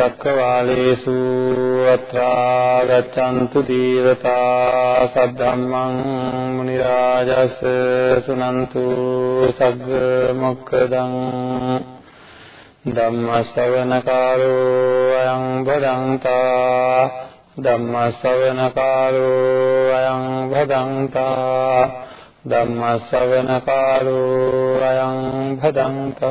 සමන්ත චක්කවාලේසු අත්‍රා ගච්ඡන්තු දීවතා සද්ධම්මං මුනි රාජස් සුනන්තු සග්ග මොක්කදං ධම්ම ශ්‍රවණ කාලෝ අයං බදන්තා ධම්ම ශ්‍රවණ කාලෝ අයං බදන්තා ධම්ම ශ්‍රවණ කාලෝ අයං බදන්තා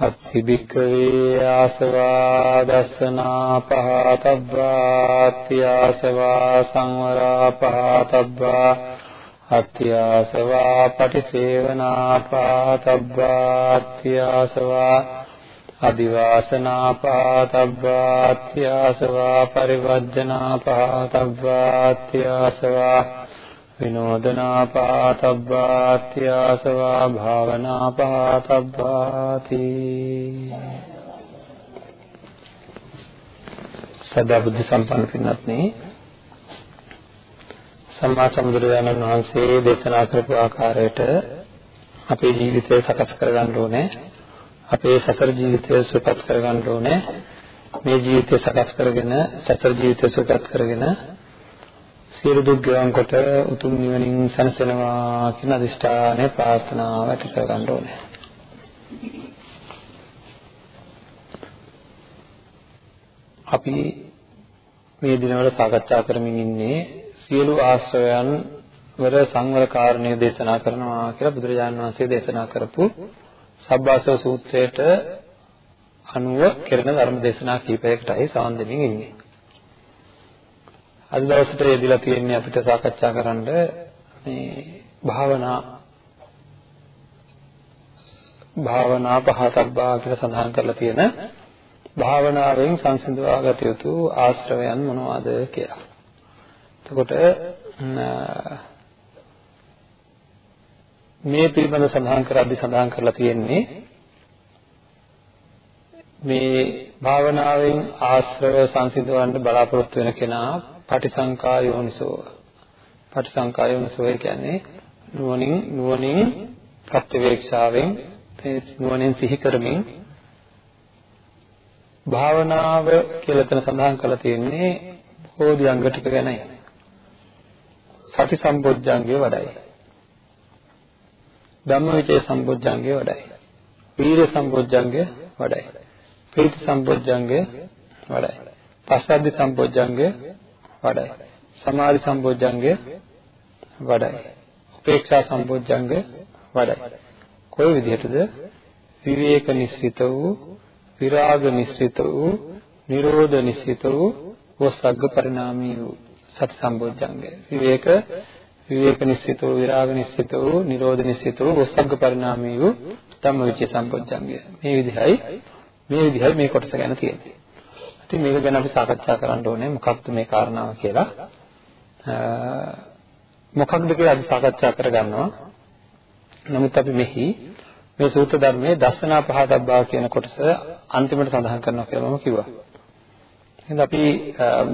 අත්තිබික්කවේ ආසවා දස්සනා පහතබ්බාති ආසවා සංවරා පහතබ්බා අත්‍යාසවා පටිසේවනා පහතබ්බාති ආසවා අදිවාසනා පහතබ්බාති ආසවා පරිවර්ජනා පහතබ්බාති ආසවා විනෝදනා පාතබ්බාති ආසවා භාවනා පාතබ්බාති සදා බුද්ධ සම්පන්න පින්වත්නි සම්මා සම්බුදුරජාණන් වහන්සේ දේශනා කරපු ආකාරයට අපේ ජීවිතය සකස් කරගන්න ඕනේ. අපේ සතර ජීවිතය සුවපත් කරගන්න ඕනේ. මේ ජීවිතය සකස් කරගෙන සතර ජීවිතය සුවපත් කරගෙන සියලු දුක් ගෙවන් කොට උතුම් නිවනින් සැනසෙනවා කියන අදිෂ්ඨානය ප්‍රාර්ථනාව ඇති කරගන්න ඕනේ. අපි මේ දිනවල සාකච්ඡා කරමින් ඉන්නේ සියලු ආශ්‍රයයන් වල සංවර කාරණය දේශනා කරනවා කියලා බුදුරජාණන් වහන්සේ දේශනා කරපු සබ්බාසව සූත්‍රයට අනුව කෙරෙන ධර්ම දේශනා කීපයකටයි සවන් දෙමින් ඉන්නේ. අද දවසට යෙදিলা තියෙන්නේ අපිට සාකච්ඡා කරන්න මේ භාවනා භාවනා පහතබ්බා කියලා සඳහන් කරලා තියෙන භාවනාවෙන් සංසිඳවා ගත යුතු ආශ්‍රවයන් මොනවාද කියලා. එතකොට මේ පිළිබඳ සඳහන් කරද්දී සඳහන් කරලා තියෙන්නේ මේ භාවනාවෙන් ආශ්‍රව සංසිඳවන්න බලාපොරොත්තු වෙන කෙනා පටිසංකා යෝනිසෝ පටිසංකා යෝනිසෝ කියන්නේ නුවණින් නුවණින් ප්‍රත්‍යවේක්ෂාවෙන් නුවණින් සිහි කරමින් භාවනාව කියලා තන සඳහන් කරලා තියෙන්නේ බෝධි අංග ටික ගැනයි. සති සම්බොජ්ජංගේ වඩයි. ධම්මවිචේ සම්බොජ්ජංගේ වඩයි. වීර සම්බොජ්ජංගේ වඩයි. ප්‍රීති සම්බොජ්ජංගේ වඩයි. පස්සද්ධි සම්බොජ්ජංගේ වඩයි. සමාධි සම්බොජ්ජංගය වඩයි. උපේක්ෂා සම්බොජ්ජංගය වඩයි. කොයි විදිහටද? විවේක නිස්සිත වූ, විරාග නිස්සිත වූ, නිරෝධ නිස්සිත වූ, වසග්ග පරිණාමී වූ සති සම්බොජ්ජංගය. විවේක විවේක නිස්සිත වූ, විරාග නිස්සිත වූ, නිරෝධ නිස්සිත වූ, වසග්ග පරිණාමී වූ ධම්මවිචේ සම්බොජ්ජංගය. මේ විදිහයි මේ විදිහයි මේ කොටස ගැන තියෙන්නේ. ඉතින් මේක ගැන අපි සාකච්ඡා කරන්න ඕනේ මොකක්ද මේ කාරණාව කියලා. මොකක්ද කියලා අපි සාකච්ඡා කරගන්නවා. නමුත් අපි මෙහි මේ සූත්‍ර ධර්මයේ දස්සනා පහතබ්බා කියන කොටස අන්තිමට සඳහන් කරනවා කියලා මම කිව්වා. එහෙනම් අපි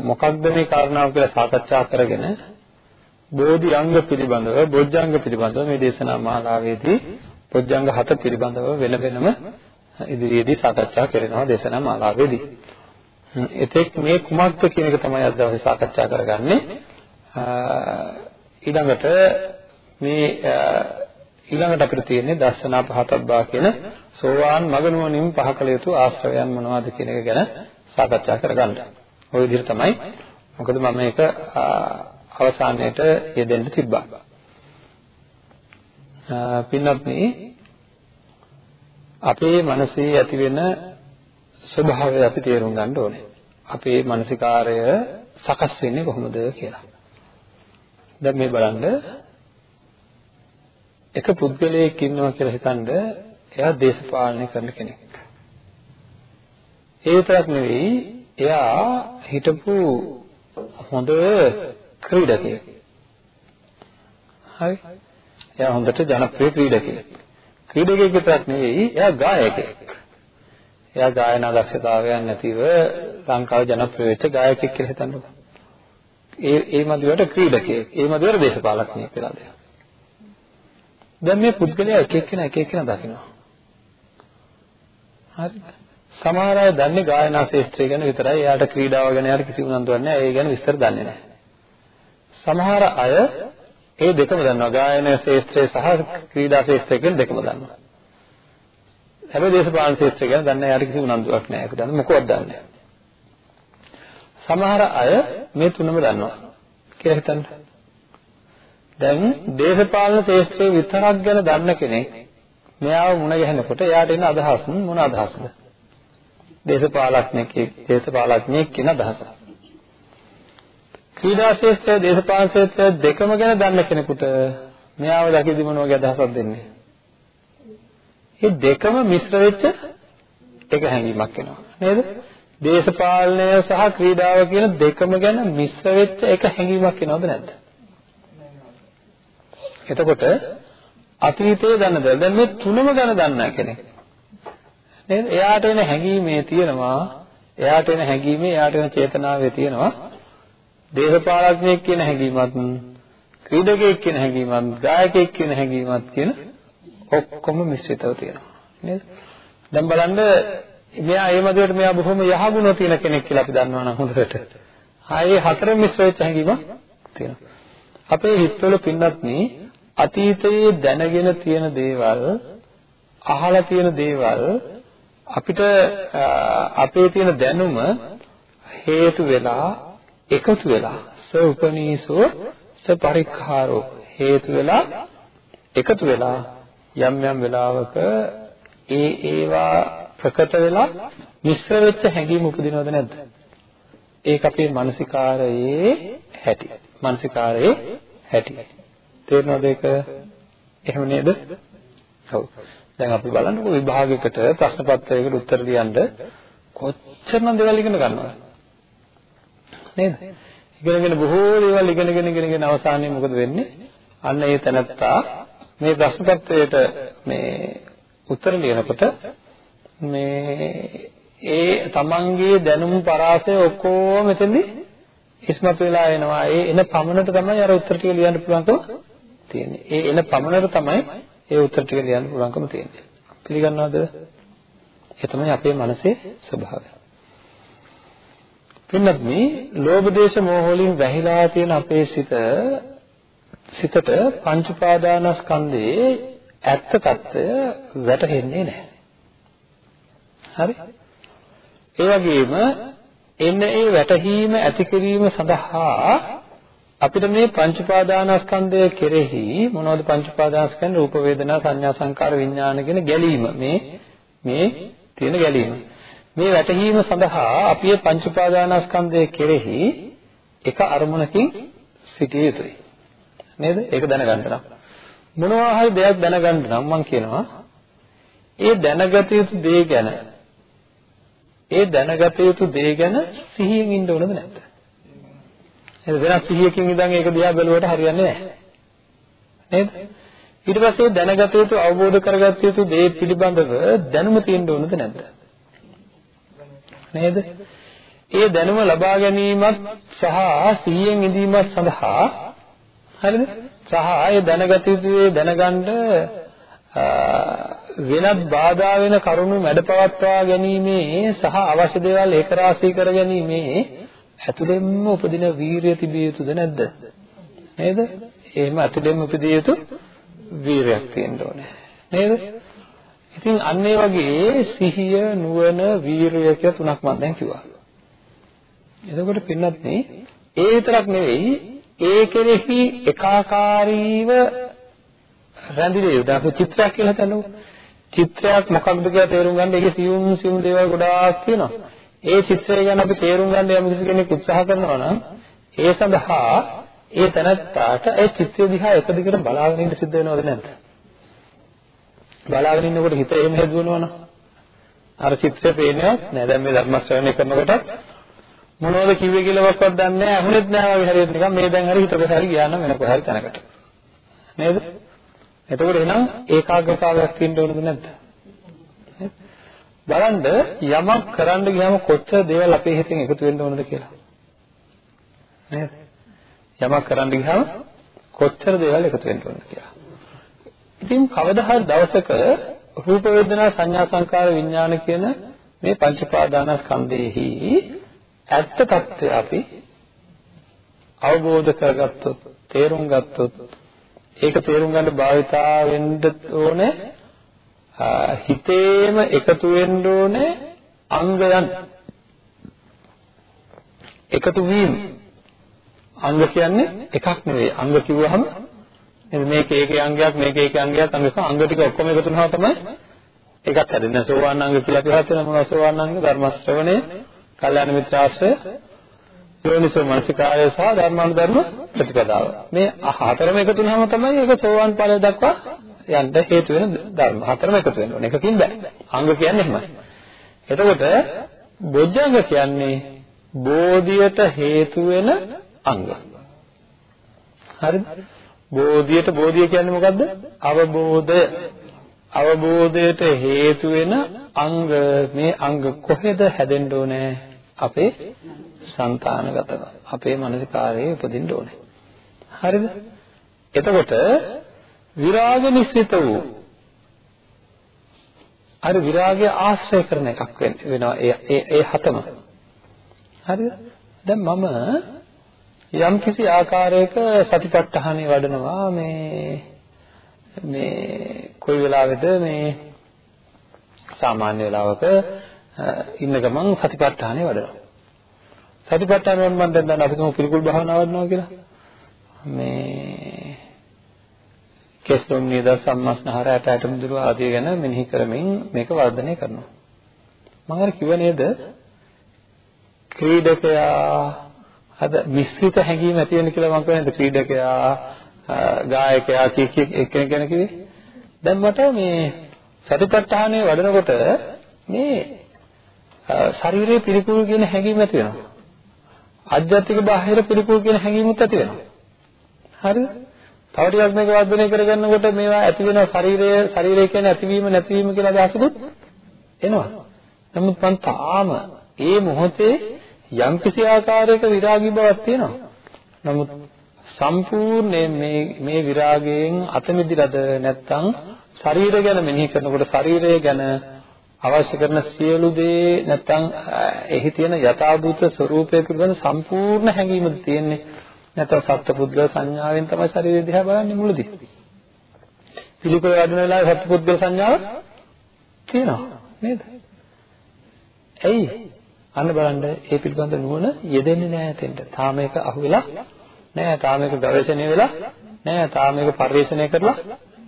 මොකක්ද මේ කාරණාව කියලා සාකච්ඡා කරගෙන බෝධි අංග පිළිබඳව, බොජ්ජංග පිළිබඳව මේ දේශනා මාලාවේදී බොජ්ජංග හත පිළිබඳව වෙන වෙනම ඉදිරියේදී සාකච්ඡා කරනවා දේශනා මාලාවේදී. එතෙක් මේ කුමක්ද කියන එක තමයි අද දවසේ සාකච්ඡා කරගන්නේ. ඊළඟට මේ ඊළඟට අපිට තියෙන්නේ දර්ශනා පහතබ්බා කියන සෝවාන් මගනුවණින් පහ කළ යුතු ආශ්‍රවයන් මොනවද කියන එක ගැන සාකච්ඡා කරගන්න. ওই විදිහට තමයි. මොකද මම මේක අවසානයේට යෙදෙන්න තිබ්බා. පින්වත්නි අපේ මනසේ ඇතිවෙන ස්වභාවය අපි තේරුම් ගන්න ඕනේ. අපේ මානසිකාරය සකස් වෙන්නේ කොහොමද කියලා. දැන් මේ බලන්න එක පුද්ගලයෙක් ඉන්නවා කියලා හිතනද එයා දේශපාලනය කරන කෙනෙක්. ඒ විතරක් නෙවෙයි එයා හිටපු හොඳ ක්‍රීඩකයෙක්. හරි. එයා හොඳට ජනප්‍රිය ක්‍රීඩකයෙක්. ක්‍රීඩකයෙක් විතරක් නෙවෙයි එයා ගායකයෙක්. එයා ගායනා දක්ෂතාවයන් නැතිව ලංකාවේ ජනප්‍රිය වෙච්ච ගායකයෙක් කියලා හිතන්නකෝ. ඒ ඒ මදිවට ක්‍රීඩකයෙක්. ඒ මදිවට දේශපාලඥයෙක් කියලා දෙයක්. දැන් මේ පුද්ගලයා එක එක්කෙනා එක එක්කෙනා දකිනවා. හරිද? සමහර අය දන්නේ ගායනා ශාස්ත්‍රය ගැන විතරයි. එයාට ක්‍රීඩාව ගැන යාට කිසි උනන්දුවක් නැහැ. ඒ ගැන විස්තර දන්නේ නැහැ. සමහර අය ඒ දෙකම දන්නවා. ගායන ශාස්ත්‍රය සහ ක්‍රීඩා ශාස්ත්‍රය කියන දෙකම දන්නවා. හැබැයි දේශපාලන ශාස්ත්‍රය ගැන දන්නේ යාට කිසි උනන්දුවක් නැහැ. ඒකට මොකවත් දන්නේ නැහැ. සමහර අය මේ තුනම දන්නවා කියලා හිතන්න. දැන් දේශපාලන ශාස්ත්‍රයේ විතරක් ගැන දන්න කෙනෙක් මෙයාව මුණ ගැහෙනකොට එයාට එන අදහස් මොන අදහස්ද? දේශපාලඥයෙක් දේශපාලඥයෙක් කියන අදහස. ක්‍රීඩා ශාස්ත්‍රය දේශපාලන ශාස්ත්‍රය දෙකම ගැන දන්න කෙනෙකුට මෙයාව දකිදි මොන වගේ අදහසක් දෙන්නේ? මේ දෙකම මිශ්‍ර වෙච්ච එක හැඟීමක් එනවා නේද? දේශපාලනය සහ ක්‍රීඩාව කියන දෙකම ගැන මිශ්‍ර වෙච්ච එක හැඟීමක් එනවද නැද්ද? එතකොට අතීතයේ දන්නද? දැන් මේ තුනම ගැන දන්නා කෙනෙක්. නේද? එයාට එන හැඟීමේ තියෙනවා එයාට එන හැඟීමේ එයාට එන චේතනාවේ තියෙනවා දේශපාලඥයෙක් කියන හැඟීමත් ක්‍රීඩකයෙක් කියන හැඟීමත් ගායකයෙක් කියන හැඟීමත් කියන ඔක්කොම මිශ්‍රිතව තියෙනවා නේද? දැන් බලන්න මෙයා ඒ මදිවට මෙයා බොහොම යහගුණ තියෙන කෙනෙක් කියලා අපි දන්නවා නම් හොඳට. ආයේ හතර මිශ්‍ර වෙච්ච හැඟීමක් තියෙනවා. අපේ හිතවල පින්නත්නි අතීතයේ දැනගෙන තියෙන දේවල් අහලා තියෙන දේවල් අපිට අපේ තියෙන දැනුම හේතු වෙලා එකතු වෙලා ස උපනීසෝ ස පරික්ඛාරෝ හේතු වෙලා එකතු වෙලා යම් යම් වෙලාවක ඒ ඒවා ප්‍රකට වෙලා මිශ්‍ර වෙච්ච හැඟීම් උපදිනවද නැද්ද? ඒක අපේ මානසිකාරයේ හැටි. මානසිකාරයේ හැටි. තේරෙනවද ඒක? එහෙම නේද? ඔව්. දැන් අපි බලන්නකො විභාගයකට ප්‍රශ්න පත්‍රයකට උත්තර ලියන්න කොච්චරනම් දේවල් ඉගෙන ගන්නවද? නේද? ඉගෙනගෙන බොහෝ දේවල් ඉගෙනගෙන ඉගෙනගෙන අවසානයේ මොකද වෙන්නේ? අන්න ඒ තැනත්තා මේ ප්‍රශ්න පත්‍රයට මේ උත්තර ලියනකොට මේ ඒ තමන්ගේ දැනුම් පරාසය ඔක්කොම මෙතෙන්දි ඉස්මතු වෙලා එනවා. ඒ එන පමණට තමයි අර උත්තර ටික ලියන්න පුළුවන්කම තියෙන්නේ. ඒ එන පමණට තමයි ඒ උත්තර ටික ලියන්න පුළුවන්කම තියෙන්නේ. පිළිගන්නවද? ඒ තමයි අපේ මනසේ ස්වභාවය. පින්නත් මේ ලෝභ දේශ මොහ වලින් වැහිලා තියෙන අපේ සිත සිතට පංච උපාදානස්කන්ධයේ ඇත්ත తত্ত্বය වැටහෙන්නේ නැහැ. හරි? ඒ වගේම එන්න ඒ වැටහීම ඇති කිරීම සඳහා අපිට මේ පංච උපාදානස්කන්ධය කෙරෙහි මොනවද පංච උපාදානස්කන්ධ රූප වේදනා සංඥා සංකාර විඥාන කියන ගැලීම මේ මේ තියෙන ගැලීම මේ වැටහීම සඳහා අපි පංච උපාදානස්කන්ධය කෙරෙහි එක අරමුණකින් සිටිය යුතුයි නේද ඒක දැනගන්න නම් මොනවා හරි දෙයක් දැනගන්න නම් මම කියනවා ඒ දැනගත යුතු දේ ගැන ඒ දැනගත යුතු දේ ගැන සිහියෙන් ඉන්න ඕනද නැද්ද? එහෙනම් වෙනත් සිහියකින් ඉඳන් ඒක දිහා බැලුවට හරියන්නේ නැහැ. නේද? ඊට පස්සේ දැනගත යුතු අවබෝධ කරගත යුතු දේ පිළිබඳව දැනුම තියෙන්න ඕනද නැද්ද? නේද? ඒ දැනුම ලබා ගැනීමත් සහ සිහියෙන් ඉඳීමත් සඳහා හරිද? සහ ඒ දැනගත යුතු දැනගන්න වෙනත් බාධා වෙන කරුණු මැඩපවත්වා ගැනීමේ සහ අවශ්‍ය දේවල් ඒකරාශී කර ගැනීමේ ඇතුළෙන්ම උපදින වීරිය තිබිය යුතුද නැද්ද? නේද? එහෙම ඇතුළෙන්ම උපදිය යුතු වීරයක් තියෙන්න ඕනේ. නේද? ඉතින් අන්න ඒ වගේ සිහිය, නුවණ, වීරිය කියලා තුනක් මම දැන් කිව්වා. එතකොට පින්නත් මේ ඒ විතරක් නෙවෙයි ඒ කෙරෙහි එකාකාරීව රැඳිලා යුද අපි චිත්‍රයක් කියලා හිතන්නකෝ. චිත්‍රයක් මොකක්ද කියලා තේරුම් ගන්න ඒකේ සියුම් සියුම් දේවල් ගොඩාක් තියෙනවා. ඒ චිත්‍රය ගැන අපි තේරුම් ගන්න යම් කිසි කෙනෙක් උත්සාහ කරනවා නම් ඒ සඳහා ඒ තැනත්තාට ඒ චිත්‍රය දිහා එක දිගට බලාගෙන ඉන්න සිද්ධ වෙනවද නැද්ද? බලාගෙන ඉන්නකොට හිත එහෙම හැදුවනවනම් අර චිත්‍රය පේනවත් නෑ දැන් මේ ධර්ම ශ්‍රවණය කරනකොට මොනවද කිව්වේ කියලාවත් දන්නේ නැහැ. අහුනෙත් නැහැ වගේ හරියට නිකන් මේ දැන් හරි හිතක හරි ගියා නම් වෙන කොහරි තැනකට. නේද? එතකොට එහෙනම් ඒකාග්‍රතාවයක් තියෙන්න ඕනද නැද්ද? බලන්න යමක් කරන්න ගියාම කොච්චර දේවල් අපේ හිතෙන් එකතු වෙන්න ඕනද කියලා. නේද? යමක් කරන්න ගියාම කොච්චර දේවල් එකතු වෙන්න ඕනද කියලා. ඉතින් කවදා හරි දවසක රූප වේදනා සංඥා සංකාර විඥාන කියන මේ පංච පාදානස්කන්ධෙහි ඇත්ත తත්වය අපි අවබෝධ කරගත්තොත් තේරුම් ගත්තොත් ඒක තේරුම් ගන්න භාවිතා වෙන්න ඕනේ හිතේම එකතු වෙන්න ඕනේ අංගයන්. එකතු වීම. අංග කියන්නේ එකක් නෙවෙයි. අංග කිව්වහම මේක ඒකේ අංගයක් මේක ඒකේ අංගයක්. අංග අංග ටික ඔක්කොම එකතු වෙනවා තමයි ඒකත් හැදෙන්නේ. සෝවාන් අංග කියලා අපි හත් වෙනවා මොනවා සෝවාන් අංග ධර්ම ශ්‍රවණය කල්යාණ මිත්‍රාශ්‍රය යෝනිසෝ මනසිකාරය සහ ධර්මානුධර්ම ප්‍රතිපදාව. මේ හතරම එකතු වුනහම තමයි ඒක සෝවාන් ඵලය දක්වා යන්න හේතු වෙන ධර්ම. හතරම එකතු වෙන්න ඕනේ. එකකින් බෑ. අංග කියන්නේ එහෙමයි. එතකොට බොජ්ජංග කියන්නේ බෝධියට හේතු වෙන අංග. හරිද? බෝධියට බෝධිය කියන්නේ මොකද්ද? අවබෝධය අවබෝධයට හේතු වෙන අංග. මේ අංග කොහෙද හැදෙන්න ඕනේ? අපේ సంతානගතව අපේ මානසිකාරයේ උපදින්න ඕනේ. හරිද? එතකොට විරාග නිස්සිත වූ අර විරාගය ආශ්‍රය කරන එකක් වෙනවා ඒ ඒ හතම. හරිද? දැන් මම යම් කිසි ආකාරයක සතිපට්ඨානෙ වඩනවා මේ මේ කොයි වෙලාවෙද මේ සාමාන්‍ය වෙලාවක ඉන්න ගමන් සතිපට්ඨානෙ වඩනවා. සතිපට්ඨාන වල මම දැන් අපි කොහොම පිළිකුල් භාවනාව වඩනවා කියලා. මේ කෙස්ලොම් නේද සම්මස්නහර ඇට ඇට මුදුරු ආදී ගැන මෙනෙහි කරමින් මේක වර්ධනය කරනවා. මම අර කිව්ව නේද? ක්‍රීඩකයා අද මිශ්‍රිත හැඟීම් ඇති වෙන කියලා මම කියන්නේ ක්‍රීඩකයා ගායකයා කිය කිය එක්කෙනෙක් ගැන කිව්වේ. දැන් මට මේ සතිපට්ඨානය වඩනකොට මේ ශරීරයේ පිළිකුල් කියන හැඟීම ඇති වෙනවා. අධ්‍යාත්මික බාහිර පිළිකුල් කියන හැඟීමුත් ඇති වෙනවා. හරිද? තව ටිකක් මේක වර්ධනය කරගන්නකොට මේවා ඇති වෙන ශරීරය ශරීරය කියන්නේ ඇතිවීම නැතිවීම කියලා අදහසකුත් එනවා. නමුත් මං තාම ඒ මොහොතේ යම්කිසි ආකාරයක විරාගී බවක් තියෙනවා. නමුත් සම්පූර්ණයෙන් මේ මේ විරාගයෙන් අත මිදිලාද නැත්නම් ශරීරය ගැන මෙනෙහි කරනකොට ශරීරය ගැන අවශ්‍ය කරන සියලු දේ නැත්නම් එහි තියෙන යථාභූත ස්වરૂපය පිළිබඳ සම්පූර්ණ හැඟීමද තියෙන්නේ? නැත්නම් සත්පුද්ගල සංඥාවෙන් තමයි ශරීරය දිහා බලන්නේ මුලදී. පිළිකුල වැඩන වෙලාවේ සත්පුද්ගල සංඥාව තියෙනවා නේද? ඇයි? අන්න බලන්න ඒ පිළිබඳ නුවණ යෙදෙන්නේ නැහැ තෙන්ට. තාම ඒක අහුවෙලා නෑ තාම මේක ගවේෂණය වෙලා නෑ තාම මේක පරිශීලනය කරලා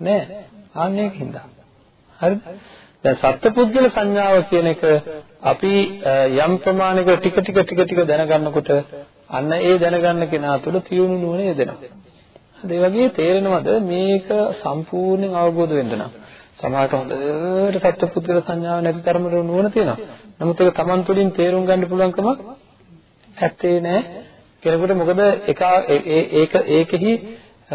නෑ අන්න ඒකින්ද. හරිද? දැන් සත්පුද්ගල සංඥාව කියන එක අපි යම් ප්‍රමාණයක ටික ටික ටික ටික දැනගන්නකොට අන්න ඒ දැනගන්න කෙනා තුළ තියුණු නුවණ යෙදෙනවා. හරි ඒ වගේ තේරෙනවද මේක සම්පූර්ණයෙන් අවබෝධ වෙන්න නම්? සමහරට හොඳට සත්පුද්ගල සංඥාව නැති තරමට නුවණ තියෙනවා. නමුත් ඒක Taman තුළින් තේරුම් ගන්න පුළුවන්කම ඇත්තේ නෑ. කෙනෙකුට මොකද එක ඒක ඒකෙහි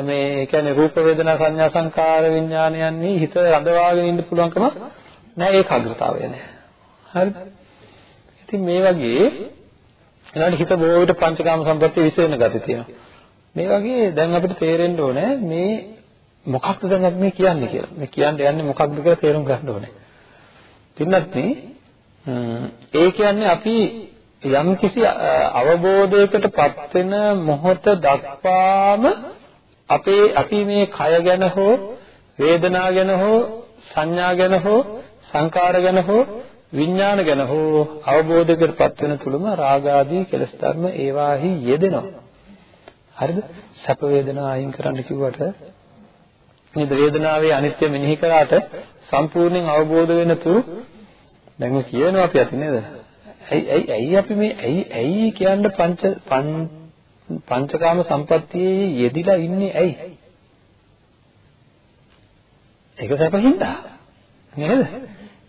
මේ කියන්නේ රූප වේදනා සංඥා සංකාර විඥානයන්හි හිත රඳවාගෙන ඉන්න පුළුවන්කම නෑ ඒකාග්‍රතාවය නෑ. හරිද ඉතින් මේ වගේ ඊළඟ හිත බොහෝ විට පංචකාම සම්පත්තිය විශේෂණ ගති තියෙනවා. මේ වගේ දැන් අපිට තේරෙන්න ඕනේ මේ මොකක්ද දැන් අපි මේ කියන්නේ කියලා. මේ කියන්න යන්නේ මොකක්ද කියලා තේරුම් ගන්න ඕනේ. පින්නත් ඒ කියන්නේ අපි යම්කිසි අවබෝධයකටපත් වෙන මොහොත දක්වාම අපේ අපි මේ කය ගැන හෝ වේදනා ගැන හෝ සංඥා ගැන හෝ සංකාර ගැන හෝ විඥාන ගැන හෝ අවබෝධයකටපත් වෙන තුලම රාග ආදී කෙලස් ධර්ම ඒවාහි යෙදෙනවා. හරිද? සැප වේදනා අයින් කරන්න කිව්වට නේද වේදනාවේ අනිත්‍ය මෙනෙහි කරාට සම්පූර්ණයෙන් අවබෝධ වෙන තුරු දැන් කියනවා අපි අති නේද? ඇයි ඇයි ඇයි අපි මේ ඇයි ඇයි කියන්න පංච පංචකාම සම්පත්තියේ යෙදිලා ඉන්නේ ඇයි? ඒක සැපින්දා නේද?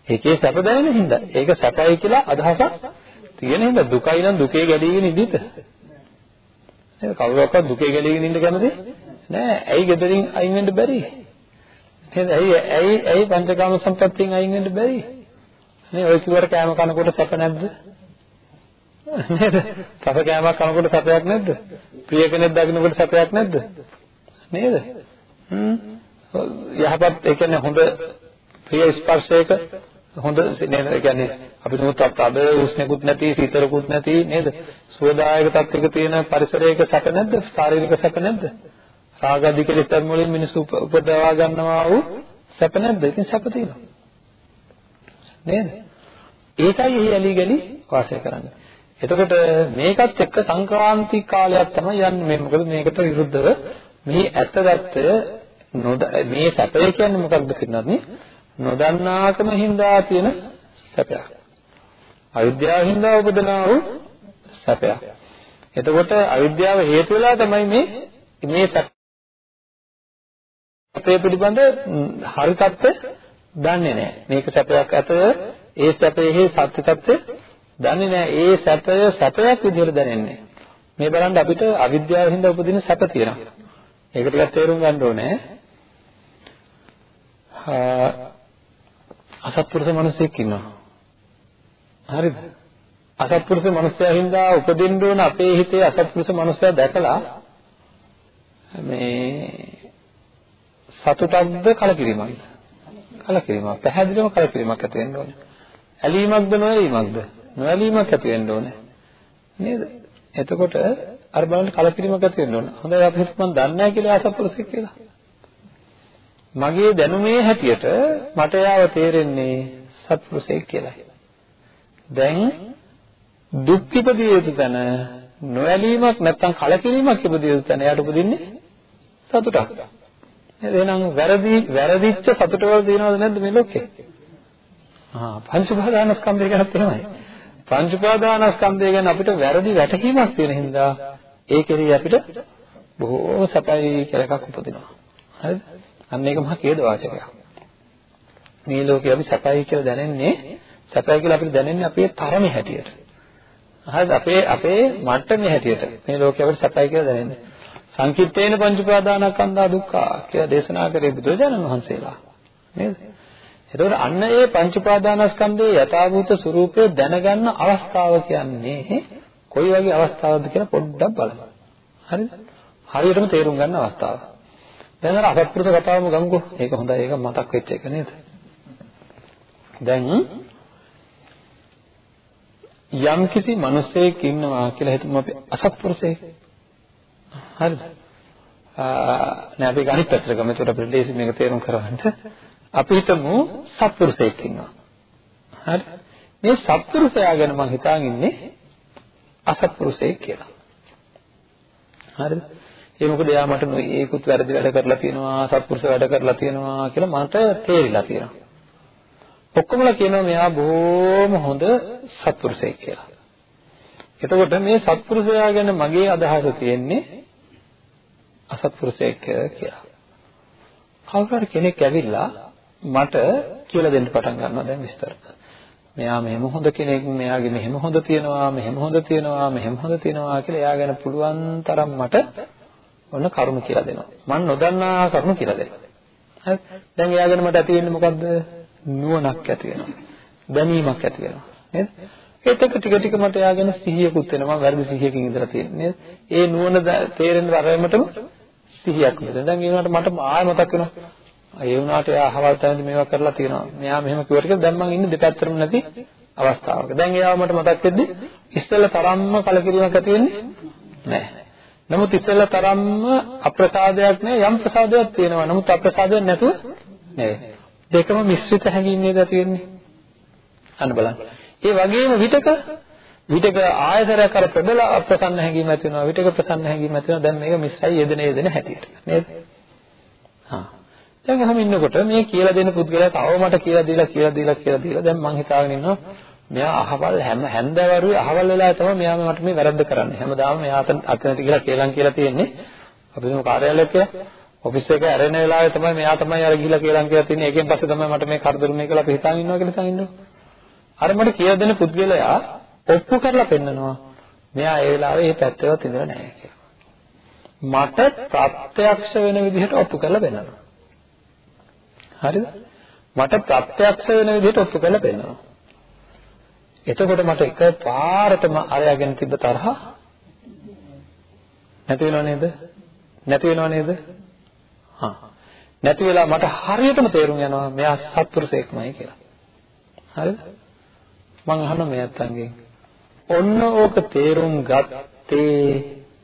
ඒකේ සැප දැනෙන හින්දා. ඒක සැපයි කියලා අදහසක් තියෙන හින්දා දුකයි නම් දුකේ ගැලීගෙන ඉඳිද? නේද? කවුරක්වත් දුකේ ගැලීගෙන ඉන්න කැමති නෑ. ඇයි gederin අයින් වෙන්න බැරි? නේද? ඇයි ඇයි ඇයි පංචකාම සම්පත්තියෙන් අයින් වෙන්න බැරි? නේ ඔය කිව්වට කෑම කනකොට සැප නැද්ද? නේද? රස කෑමක් කනකොට සැපයක් නැද්ද? ප්‍රිය කෙනෙක් දකින්නකොට සැපයක් නැද්ද? නේද? හ්ම් යහපත් ඒ කියන්නේ හොඳ ප්‍රිය ස්පර්ශයක හොඳ නේද? ඒ කියන්නේ අපි නමුත් අද උෂ්ණකුත් නැති සීතලකුත් නැති නේද? සුවදායක තත්යක තියෙන පරිසරයක සැප නැද්ද? ශාරීරික සැප නැද්ද? රාග අධික විතර වලින් මිනිස්සු උපදවා ගන්නවා වූ සැප නැද්ද? ඉතින් සැප තියෙනවා. නේද? ඒකයි එහි ඇලි ගලි වාසය කරන්නේ. එතකොට මේකත් එක්ක සංක්‍රාන්ති කාලයක් තමයි යන්නේ මේ මොකද මේකට විරුද්ධව මේ ඇත්තදත්ත මේ සැපය කියන්නේ මොකක්ද කියනත් නොදන්නාකම හින්දා තියෙන සැපයක්. අවිද්‍යාව හින්දා උපදනා වූ සැපයක්. එතකොට අවිද්‍යාව හේතු වෙලා තමයි මේ මේ සැපේ පිළිබඳ හරි தත්ත්වය දන්නේ නැහැ. මේක සැපයක් ඇත ඒ සැපයේ සත්‍ය తත්වය දන්නේ නැහැ. ඒ සැපය සැපයක් විදිහට දැනෙන්නේ. මේ බලන්න අපිට අවිද්‍යාව හින්දා උපදින සැප තියෙනවා. ඒක ටිකක් තේරුම් ගන්න ඕනේ. අසත්පුරුෂ මිනිසෙක් ඉන්නවා. හරිද? අසත්පුරුෂ මිනිසයා හින්දා උපදින්න ඕන අපේ හිතේ අසත්පුරුෂ මිනිසයා දැකලා මේ සතුටක්ද කලකිරීමක්ද? කලකිරීමක්. පැහැදිලිවම කලකිරීමක් ඇති වෙන්න ඕනේ. ඇලීමක්ද නොඇලීමක්ද? නොඇලීමක් ඇති වෙන්න ඕනේ. නේද? එතකොට අර බලන්න කලකිරීමක් ඇති වෙන්න ඕන. හොඳයි අපි හිතමු මම දන්නේ නැහැ කියලා අසත්පුරුෂෙක් කියලා. මගේ දැනුමේ හැටියට මට යාව තේරෙන්නේ සත්පුරුෂයෙක් කියලා. දැන් දුක් ඉපදිය යුතු තැන නොඇලීමක් නැත්තම් කලකිරීමක් ඉපදිය යුතු තැන එයාට උපදින්නේ සතුටක්. නේද? එහෙනම් වැරදි වැරදිච්ච සතුටවල තියෙනවද නැද්ද මේ ලෝකේ? ආ පංච උපාදානස්කන්ධය ගැනත් එහෙමයි. පංච උපාදානස්කන්ධය ගැන අපිට වැරදි වැටහීමක් තියෙන හින්දා ඒ කෙරෙහි අපිට බොහෝ සැපයි කියලා එකක් උපදිනවා. හරිද? අන්න ඒක මහා කේද වාචකයක්. මේ ලෝකේ අපි සැපයි කියලා දැනෙන්නේ සැපයි කියලා අපිට දැනෙන්නේ අපේ තරමේ හැටියට. හරිද? අපේ අපේ මට්ටමේ හැටියට මේ ලෝකේ අපිට සැපයි කියලා දැනෙන්නේ. සංකිට්ඨේන පංච උපාදානස්කන්ධා දුක්ඛ කියලා දේශනා කරේ බුදුරජාණන් වහන්සේලා. නේද? එතකොට අන්න ඒ පංච උපාදානස්කන්ධයේ යථාභූත ස්වરૂපය දැනගන්න අවස්ථාව කියන්නේ කොයි වගේ අවස්ථාවක්ද කියලා පොඩ්ඩක් බලමු. හරිද? හරියටම තේරුම් ගන්න අවස්ථාව. දැන් අර අසත්පුරුෂ කතාවම ගමුකෝ. ඒක හොඳයි. ඒක මතක් වෙච්ච එක නේද? දැන් යම් කිසි මිනිසෙක් ඉන්නවා කියලා හිතමු අපි අසත්පුරුෂයෙක්. හරිද? නෑ අපි අනිත් පැත්තට ගමු. ඒකට අපිට ලේසි මේක තේරුම් කරගන්න. අපි හිතමු සත්පුරුෂයෙක් ඉන්නවා. හරි? මේ සත්පුරුෂයා ගැන මම හිතාගෙන ඉන්නේ අසත්පුරුෂයෙක් කියලා. හරිද? ඒ මොකද එයා මට ඒකුත් වැරදි වැඩ කරලා තියෙනවා, සත්පුරුෂ වැඩ කරලා තියෙනවා කියලා මට තේරිලා තියෙනවා. ඔක්කොමලා කියනවා මෙයා බොහොම හොඳ සත්පුරුෂයෙක් කියලා. එතකොට මේ සත්පුරුෂයා ගැන මගේ අදහස තියෙන්නේ අසත්පුරුෂයෙක් කියලා. කවුරු හරි කෙනෙක් ඇවිල්ලා මට කියලා දෙන්න පටන් ගන්නවා දැන් විස්තර. මෙයා මෙහෙම හොඳ කෙනෙක්, මෙයාගේ මෙහෙම හොඳ තියෙනවා, මෙහෙම හොඳ තියෙනවා, මෙහෙම හොඳ තියෙනවා කියලා එයා ගැන පුළුවන් තරම් මට ඔන්න කරුණු කියලා දෙනවා. මම නොදන්නා කරුණු කියලා දෙනවා. හරි. දැන් එයා ගැන මට ඇති වෙන්නේ මොකද්ද? නුවණක් ඇති වෙනවා. දැනීමක් ඇති වෙනවා. නේද? ඒත් එක ටික ටික මට එයා ගැන සිහියකුත් වෙනවා. මම වැරදි සිහියකින් ඉඳලා තියෙන්නේ නේද? ඒ නුවණ තේරෙන තරමටම සිහියක් වෙනවා. දැන් ඒ වුණාට මට ආයෙ මතක් වෙනවා. ඒ වුණාට එයා අහවල් තැනදී මේවා කරලා තියෙනවා. මෙයා මෙහෙම කිව්වට කියලා දැන් මං ඉන්නේ දෙපැත්තටම නැති අවස්ථාවක. දැන් එයාව මට මතක් වෙද්දි ඉස්සෙල්ලා තරම්ම කලකිරීමක් ඇති වෙන්නේ නැහැ. නමුත් ඉස්සෙල්ලා තරම්ම අප්‍රසාදයක් නෑ යම් ප්‍රසාදයක් තියෙනවා. නමුත් අප්‍රසාදයක් නැතුව නෙවෙයි. දෙකම මිශ්‍රිත හැඟීම් නේද ඇති වෙන්නේ? අන්න බලන්න. ඒ වගේම විතක විතක ආයතරයක් අර ප්‍රබල අප්‍රසන්න හැඟීම් ඇති වෙනවා. විතක ප්‍රසන්න හැඟීම් ඇති වෙනවා. දැන් මේක මිශ්‍රයි යෙදෙන යෙදෙන හැටියට. නේද? හා දැන් අහම ඉන්නකොට මේ කියලා දෙන පුද්ගලයා තව මට කියලා දීලා කියලා දීලා කියලා දීලා දැන් මං හිතාගෙන ඉන්නවා මෙයා අහවල් හැම හැන්දෑවරුවේ අහවල් වෙලා තමයි මෙයා මට මේ වැරද්ද කරන්නේ හැමදාම මෙයා අතන අතනට කියලා කේලම් කියලා තියෙන්නේ අපි මේ කාර්යාලයක් කියලා ඔෆිස් එක ඇරෙන වෙලාවේ තමයි මෙයා තමයි අර ගිහිලා කේලම් කියලා තියෙන්නේ ඒකෙන් පස්සේ තමයි මට මේ කරදරුනේ කියලා අපි හිතාගෙන ඉන්නවා කියලා හිතාගෙන ඉන්නවා අර මට කියලා දෙන පුද්ගලයා ඔප්පු කරලා පෙන්නනවා මෙයා ඒ වෙලාවේ මේ පැත්තවත් ඉඳලා නැහැ කියලා. මට ප්‍රත්‍යක්ෂ වෙන විදිහට ඔප්පු කරලා පෙන්නනවා. හරිද? මට ප්‍රත්‍යක්ෂ වෙන විදිහට ඔප්පු කරලා පෙන්නනවා. එතකොට මට එක පාරටම අරයාගෙන තිබ්බ තරහ නැති වෙනව නේද? නැති වෙනව නේද? හා. නැති වෙලා මට හරියටම තේරුම් යනවා මෙයා සත්පුරුෂයෙක්මයි කියලා. හරිද? මං අහන මේ අත්තන්ගෙන් ඔන්න ඕක තේරුම් ගත්තේ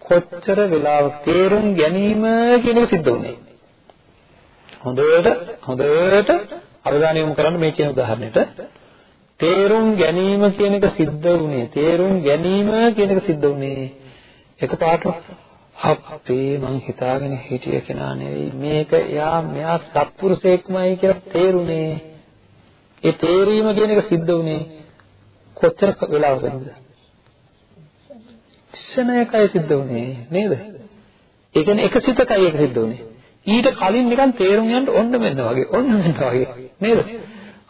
කොච්චර වෙලාවක තේරුම් ගැනීම කියන එක සිද්ධ වුණේ. හොඳට හොඳට අවධානය යොමු කරන්න මේ කියන උදාහරණයට තේරුම් ගැනීම කියන එක සිද්ධ වුණේ. තේරුම් ගැනීම කියන එක සිද්ධ වුණේ. එකපාරට අපේ මං හිතාගෙන හිටිය කෙනා නෙවෙයි. මේක එයා මෙයා සත්පුරුෂයෙක්මයි කියලා තේරුනේ. ඒ තේරීම කියන එක සිද්ධ වුණේ කොච්චර වෙලාවකද ක්ෂණයකයි සිද්ධ වුණේ නේද? ඒ කියන්නේ එක සිතකයි ඒක සිද්ධ වුණේ. ඊට කලින් නිකන් තේරුම් යන්න ඔන්න මෙන්න වගේ ඔන්න මෙන්න වගේ නේද?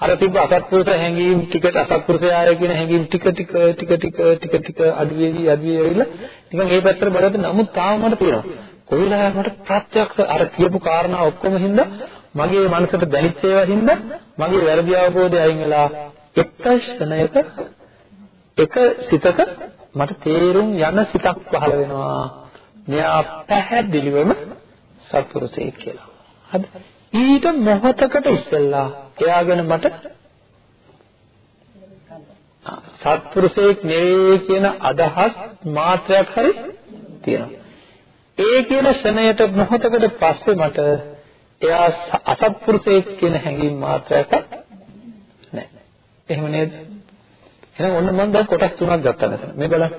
අර තිබ්බ අසත්පුරුෂ හැඟීම් ටිකට අසත්පුරුෂයාය කියන හැඟීම් ටික ටික ටික ටික ටික ටික අඩු වෙවි අඩු වෙවි ඇවිල්ලා නිකන් ඒ පැත්තට බලද්දි නමුත් තාම මට තියෙනවා කොවිලා මට ප්‍රත්‍යක්ෂ අර කියපු කාරණා ඔක්කොම හින්දා මගේ මනසට දැනෙච්ච ඒවා හින්දා මගේ වැරදි අවබෝධය අයින් වෙලා එක ක්ෂණයක එක සිතක මට තේරුම් යන සිතක් පහළ වෙනවා. මෙයා පැහැදිලිවම සත්පුරුෂයෙක් කියලා. හරි. ඊට මොහොතකට ඉස්සෙල්ලා එයාගෙන මට සත්පුරුෂයෙක් නෙවෙයි කියන අදහස් මාත්‍රයක් හරි තියෙනවා. ඒ කියන ක්ෂණයට මොහොතකට පස්සේ මට එයා අසත්පුරුෂයෙක් කියන හැඟීම් මාත්‍රයක් නැහැ. එහෙම නේද? එහෙනම් ඔන්න මම දැන් කොටස් තුනක් ගත්තා මෙතන. මේ බලන්න.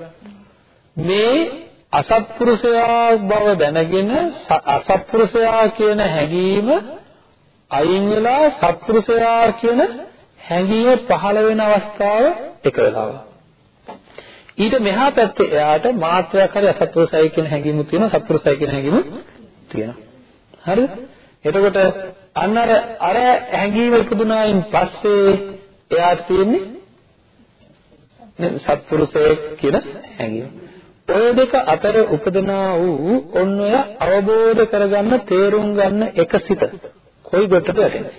මේ අසත්පුරුෂයා බව දැනගෙන අසත්පුරුෂයා කියන හැඟීම අයින් වෙලා සත්පුරුෂයා කියන හැඟීම පහළ වෙන අවස්ථාව එක වෙලාවක්. ඊට මෙහා පැත්තේ එයාට මාත්‍රයක් හරි අසත්පුරුෂයි කියන හැඟීමුත් තියෙනවා සත්පුරුෂයි කියන හැඟීමුත් තියෙනවා. හරිද? එතකොට අන්න අර අර හැඟීම ඉපදුනායින් පස්සේ එයාට තියෙන්නේ සත්පුරුෂයෙක් කියන හැඟීම. ඔය දෙක අතර උපදනා වූ ඔන්න ඔය අවබෝධ කරගන්න තේරුම් ගන්න එක සිත. කොයි ගොඩටද වැටෙන්නේ?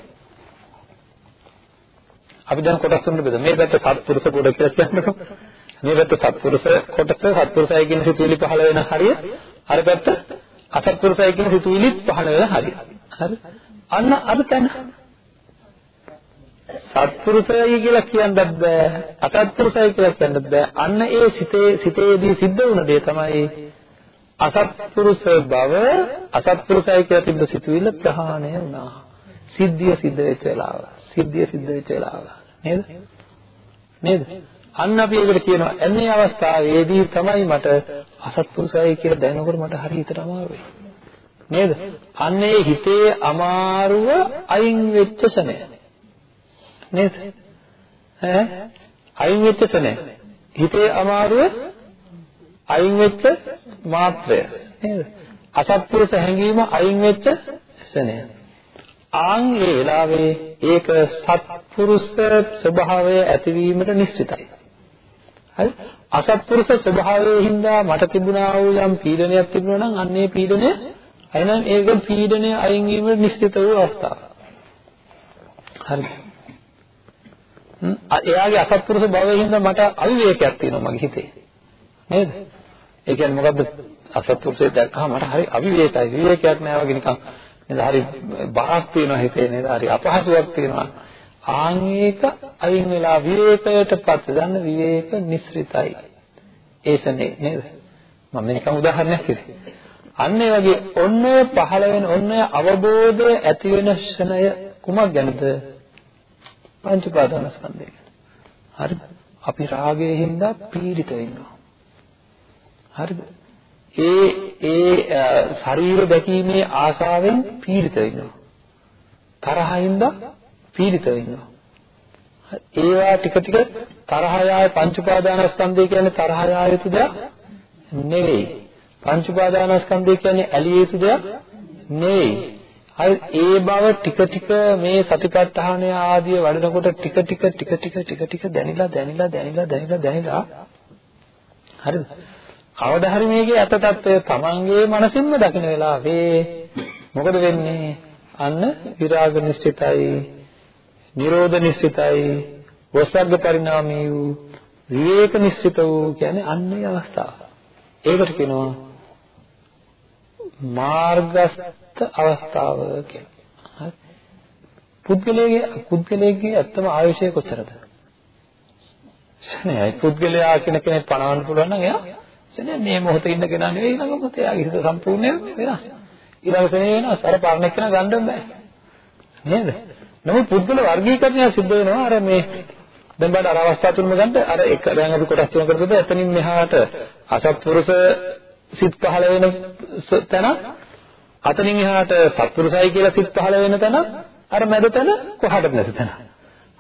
අපි දැන් කොටස් තුනකට බෙදමු. මේ පැත්ත සත්පුරුෂ කොට කියලා කියන්නකො. මේ පැත්ත සත්පුරුෂ කොටස සත්පුරුෂය කියන සිතුවිලි පහළ වෙන හරිය. අර පැත්ත අසත්පුරුෂය කියන සිතුවිලි පහළ වෙන හරිය. හරි? අන්න අර තැන සත්පුරුෂයයි කියලා කියන්නත් බෑ අසත්පුරුෂයයි කියලා කියන්නත් බෑ අන්න ඒ සිතේ සිතේදී සිද්ධ වුණ දේ තමයි අසත්පුරුෂ බව අසත්පුරුෂයයි කියලා තිබ්බ සිතුවිල්ල ප්‍රහාණය වුණා සිද්ධිය සිද්ධ වෙච්ච වෙලාව. සිද්ධිය සිද්ධ වෙච්ච වෙලාව. නේද? නේද? අන්න අපි ඒකට කියනවා එන්නේ අවස්ථාවේදී තමයි මට අසත්පුරුෂයයි කියලා දැනනකොට මට හරි හිතට අමාරුයි. නේද? අන්නේ හිතේ අමාරුව අයින් වෙච්ච සනය. නේද? ඈ අයින් වෙච්ච සනය. හිතේ අමාරුව අයින් වෙච්ච මාත්‍රය. නේද? අසත්පුරුෂ හැඟීම අයින් වෙච්ච සනය. ආන් ඒ වෙලාවේ ඒක සත්පුරුෂ ස්වභාවය ඇතිවීමට නිශ්චිතයි. හරි? අසත්පුරුෂ ස්වභාවයෙන් හින්දා මට තිබුණා වූ යම් පීඩනයක් තිබුණා නම් අන්නේ පීඩනය එහෙනම් ඒක පීඩනය අයින් වීමට නිශ්චිත වූ අවස්ථාවක්. හරිද? එයාගේ අසත්පුරුෂ භවයෙන් හින්දා මට අවිවේකයක් තියෙනවා මගේ හිතේ. නේද? ඒ කියන්නේ මොකද්ද? අසත්පුරුෂය දැක්කම මට හරි අවිවේකයි. විවේකයක් නෑ වගේ නිකන් නේද? හරි බරක් තියෙනවා හිතේ නේද? හරි අපහසුයක් තියෙනවා. ආන් ඒක අයින් වෙලා විවේකයටපත් ගන්න විවේක නිස්ෘතයි ඒසනේ නේද? මම නිකන් උදාහරණයක් කිව්වේ අන්න ඒ වගේ ඔන්න ඔය පහළ වෙන ඔන්න ඔය අවබෝධය ඇති වෙන ක්ෂණය කුමක් ගැනද? පංච උපාදානස්කන්ධය ගැන. හරිද? අපි රාගයෙන් හින්දා පීඩිත වෙනවා. හරිද? ඒ ඒ ශරීර දැකීමේ ආශාවෙන් පීඩිත වෙනවා. තරහින්ද පීඩිත වෙනවා. ඒවා ටික ටික තරහ යාය පංච උපාදානස්කන්ධය කියන්නේ තරහ යාය යුතු දෙයක් නෙවෙයි. පංච උපාදානස්කන්ධය කියන්නේ ඇලිය යුතු දෙයක් නෙවෙයි. හරි ඒ බව ටික ටික මේ සතිපට්ඨානය ආදී වඩනකොට ටික ටික ටික ටික ටික ටික දැනිලා දැනිලා දැනිලා දැනිලා දැනිලා හරිද කවදා හරි මේකේ ඇත తত্ত্বය තමන්ගේ මනසින්ම දකින වෙලාවේ මොකද වෙන්නේ? අන්න විරාග නිශ්චිතයි, නිරෝධ නිශ්චිතයි, වසග්ග පරිණාමී වූ විවේක නිශ්චිත වූ කියන්නේ අන්නේ අවස්ථාව. ඒකට කියනවා මාර්ගස්ත අවස්ථාව කියලා. පුද්ගලයේ පුද්ගලයේ ඇත්තම ආයශය කොතරද? ශනේයි පුද්ගලයා කියන කෙනෙක් පණවන්න පුළුවන් නම් එයා ශනේ මේ මොහොතේ ඉන්න කෙනා නෙවෙයි ඊළඟ මොහොතේ එයාගේ හිත සම්පූර්ණයෙන් වෙනස්. ඊළඟ ශනේ වෙනස්. අර පරණ එක්කන ගන්න බෑ. නේද? නමුත් පුද්ගල වර්ගීකරණය සිද්ධ වෙනවා අර මේ දැන් බලන්න අර අවස්ථා තුනම ගන්න අර එක දැන් අපි කොටස් තුනකට බෙදලා එතනින් මෙහාට අසත්පුරුෂ සිත් පහළ වෙන තැන අතනින් එහාට සත්පුරුසයි කියලා සිත් පහළ වෙන තැන අර මැද තැන කොහටද නැති තැන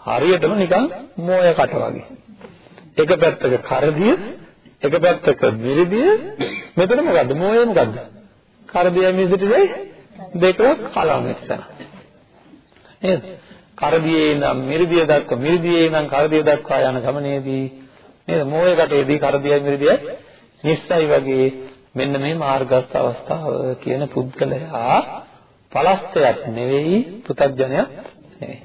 හරියටම නිකන් මෝය කට වගේ එක පැත්තක කරදිය එක පැත්තක මිරිදිය මෙතන මොකද්ද? මෝය මොකද්ද? කරදිය මිරිදිය දෙකම කලවම් වෙච්ච තැන නේද? කරදියේ ඉඳන් මිරිදිය දක්වා මිරිදියේ ඉඳන් කරදිය දක්වා යන ගමනේදී නේද? මෝය කටේදී කරදිය මිරිදිය නිස්සයි වගේ මෙන්න මේ මාර්ගස්ත අවස්ථාව කියන පුද්ගලයා පලස්තයක් නෙවෙයි පුතග්ජනයක් නෙවෙයි.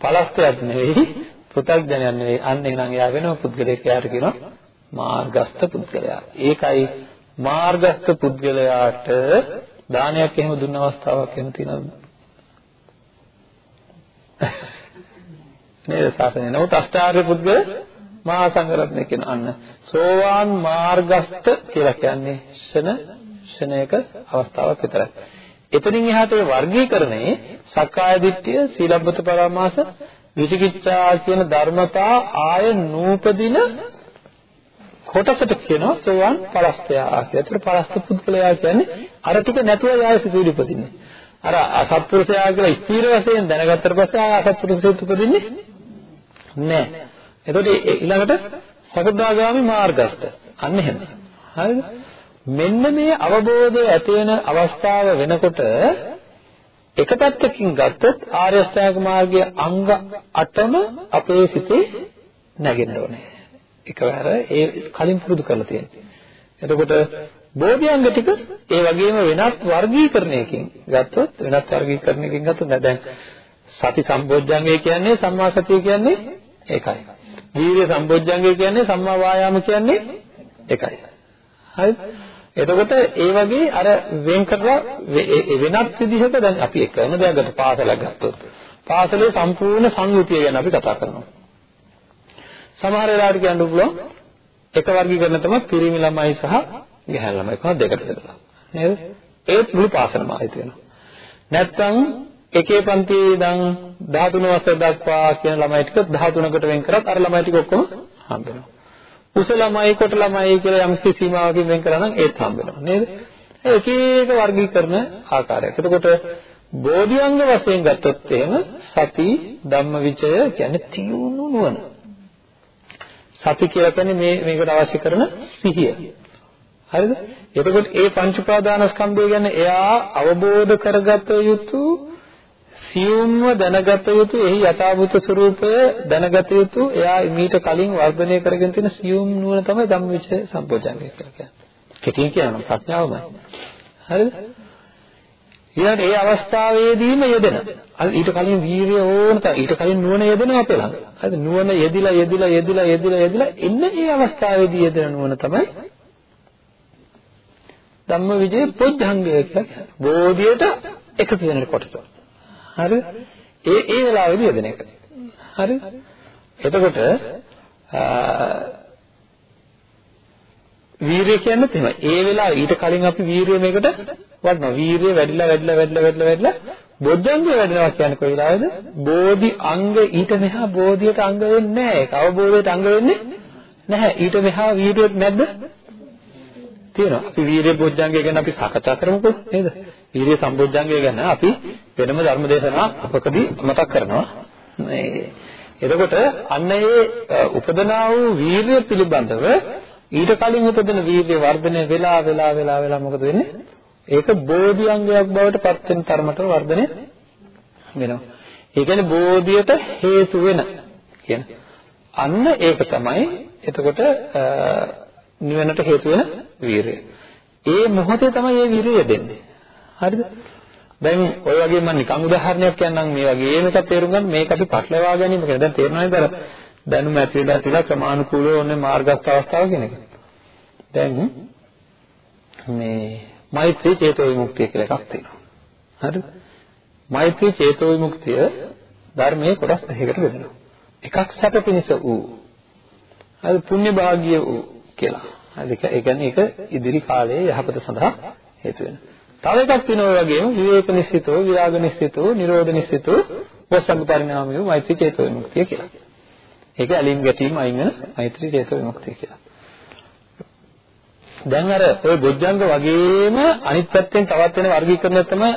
පලස්තයක් නෙවෙයි පුතග්ජනයක් නෙවෙයි. අන්න එනං එයා වෙනම පුද්ගලයෙක් යාට කියනවා මාර්ගස්ත පුද්ගලයා. ඒකයි මාර්ගස්ත පුද්ගලයාට දානයක් එහෙම දුන්න අවස්ථාවක් එහෙම තියෙනවද? නේද සාසනය. නමුත් අෂ්ටාර්ය පුද්ගල මහා සංඝරත්නය කියන අන්න සෝවාන් මාර්ගස්ත කියලා කියන්නේ ෂණ ෂණයක අවස්ථාවක් විතරයි. එතනින් එහාට ඒ වර්ගීකරණේ සක්කාය දිට්ඨිය, සීලබ්බත පරාමාස, විචිකිච්ඡා කියන ධර්මතා ආය නූපදින කොටසට කියනවා සෝවාන් පලස්තයා කියලා. ඒතර පලස්ත පුද්ගලයා කියන්නේ අර ටික නැතුව යාය සිසුවිලි උපදින්නේ. අර අසත්පුරුෂයා කියලා ස්ථීර වශයෙන් දැනගත්තට පස්සේ ආය අසත්පුරුෂයෙක් උපදින්නේ නැහැ. එතකොට ඊළඟට සකදාගාමි මාර්ගස්ත. අන්න එහෙම. හරිද? මෙන්න මේ අවබෝධය ඇති වෙන අවස්ථාව වෙනකොට එක පැත්තකින් ගත්තොත් ආර්ය අෂ්ටාංග මාර්ගයේ අංග 8ම අපේ සිතේ නැගෙන්න ඕනේ. එකවර ඒ කලින් පුරුදු කරලා තියෙනවා. එතකොට බෝධිඅංග ටික ඒ වගේම වෙනත් වර්ගීකරණයකින් ගත්තොත් වෙනත් වර්ගීකරණයකින් ගත්තොත් දැන් සති සම්බොජ්ජංගය කියන්නේ සම්මා සතිය කියන්නේ ඒකයි. වීර්ය සම්බොජ්ජංගය කියන්නේ සම්මා වායාම කියන්නේ එකයි. හරිද? එතකොට ඒ වගේ අර වෙන් කරලා වෙනත් විදිහක දැන් අපි එක කරන දෙයකට පාසලක් ගත්තොත් පාසලේ සම්පූර්ණ සංයුතිය ගැන අපි කතා කරනවා. සමහර වෙලාවට කියන්න පුළුවන් එක වර්ගීකරණ තමයි පිරිමි ළමයි සහ ගැහැණු ළමයි කියලා දෙකට බෙදලා? නේද? ඒත් මුළු පාසලම ආයත වෙනවා. නැත්නම් එකේ පන්තියේ ඉඳන් 13 වසර දක්වා කියන ළමයි ටික 13කට වෙන් කරත් අර ළමයි ටික ඔක්කොම හම්බ වෙනවා. උස ළමයි කොට ළමයි කියලා යම් කිසි සීමාවකින් වෙන් කරා නම් ඒත් හම්බ වෙනවා. නේද? එක එක වර්ගීකරණ ආකාරයක්. එතකොට බෝධිඅංග වශයෙන් ගත්තොත් එහෙම සති ධම්මවිචය කියන්නේ තියුණු නුවණ. සති කියලා කියන්නේ මේ මේකට අවශ්‍ය කරන සිහිය. හරිද? එතකොට ඒ පංච උපාදානස්කන්ධය ගැන එයා අවබෝධ කරගත යුතු සියුම්ව දැනගත යුතු එහි යථාභූත ස්වરૂපය දැනගත යුතු එයා මීට කලින් වර්ධනය කරගෙන තියෙන සියුම් නුවණ තමයි ධම්මවිචය සම්පෝඥය කියලා කියන්නේ. කෙටියෙන් කියනවා ප්‍රඥාවමයි. හරිද? ඊළඟට ඒ අවස්ථාවේදීම යෙදෙන. අර ඊට කලින් වීරිය ඕන තරම් ඊට කලින් නුවණ යෙදෙනවා අපේ ළඟ. හරිද? නුවණ යෙදිලා යෙදිලා යෙදිලා යෙදිලා යෙදිලා එන්න ඒ අවස්ථාවේදී යෙදෙන නුවණ තමයි ධම්මවිජේ පොඥංගය කියලා කියන්නේ. බෝධියට එකතු වෙන කොටස. හරිද? ඒ ඒ වෙලාවේදී යෙදෙන එක. හරිද? එතකොට වීරිය කියන්නේත් එහෙමයි. ඒ වෙලාව ඊට කලින් අපි වීරිය මේකට වඩනවා. වීරිය වැඩිලා වැඩිලා වැඩිලා වැඩිලා වැඩිලා බොජ්ජංගය වැඩිනවා කියන්නේ කොයි වෙලාවේද? බෝධි අංග ඊට මෙහා බෝධියට අංග වෙන්නේ නැහැ. ඒක අවබෝධයට අංග වෙන්නේ නැහැ. ඊට මෙහා වීරියක් නැද්ද? තියෙනවා. අපි වීරිය බොජ්ජංගය ගැන අපි සාකච්ඡා කරමුකෝ නේද? වීරිය සම්බොජ්ජංගය ගැන අපි වෙනම ධර්ම දේශනා අපකදී මතක් කරනවා. මේ එතකොට අන්න ඒ උපදනා වූ වීරිය පිළිබඳව ඊට කලින් උපදින වීර්ය වර්ධනය වෙලා වෙලා වෙලා වෙලා මොකද වෙන්නේ? ඒක බෝධි අංගයක් බවට පත් වෙන තරමට වර්ධනය වෙනවා. ඒ කියන්නේ බෝධියට හේතු වෙන කියන. අන්න ඒක තමයි එතකොට නිවනට හේතු වෙන වීරිය. ඒ මොහොතේ තමයි මේ වීරිය දෙන්නේ. හරිද? දැන් ඔය වගේ මම නිකන් උදාහරණයක් කියන්නම් මේ වගේ මේක තේරුම් ගන්න මේක අපි පටලවා ගැනීම කියන. දැන් තේරෙනවා නේද අර දැනුම ඇති වෙලා තියලා ක්‍රමානුකූලව ඔන්නේ මාර්ගස්ත අවස්ථාව කියන එක. දැන් මේ මෛත්‍රී චේතෝ විමුක්තිය කියලා එකක් තියෙනවා. හරිද? මෛත්‍රී චේතෝ විමුක්තිය ධර්මයේ කොටස් දෙකකට බෙදෙනවා. එකක් සැප පිණිස වූ. හරි පුණ්‍ය භාග්‍ය වූ කියලා. හරි ඒ කියන්නේ ඒක ඉදිරි කාලයේ යහපත සඳහා හේතු වෙනවා. තව එකක් තියෙනවා ඔය වගේම විවේක නිස්සිතෝ, විරාග නිස්සිතෝ, නිරෝධ නිස්සිතෝ, වසංග පරිණාමියෝ මෛත්‍රී චේතෝ විමුක්තිය කියලා. ඒක ඇලීම් ගැටීම් අයින් වෙන මෛත්‍රී චේතෝ විමුක්තිය කියලා. දැන් අර ඔය බොජ්ජංග වගේම අනිත් පැත්තෙන් තවත් වෙන වර්ගීකරණයක් තමයි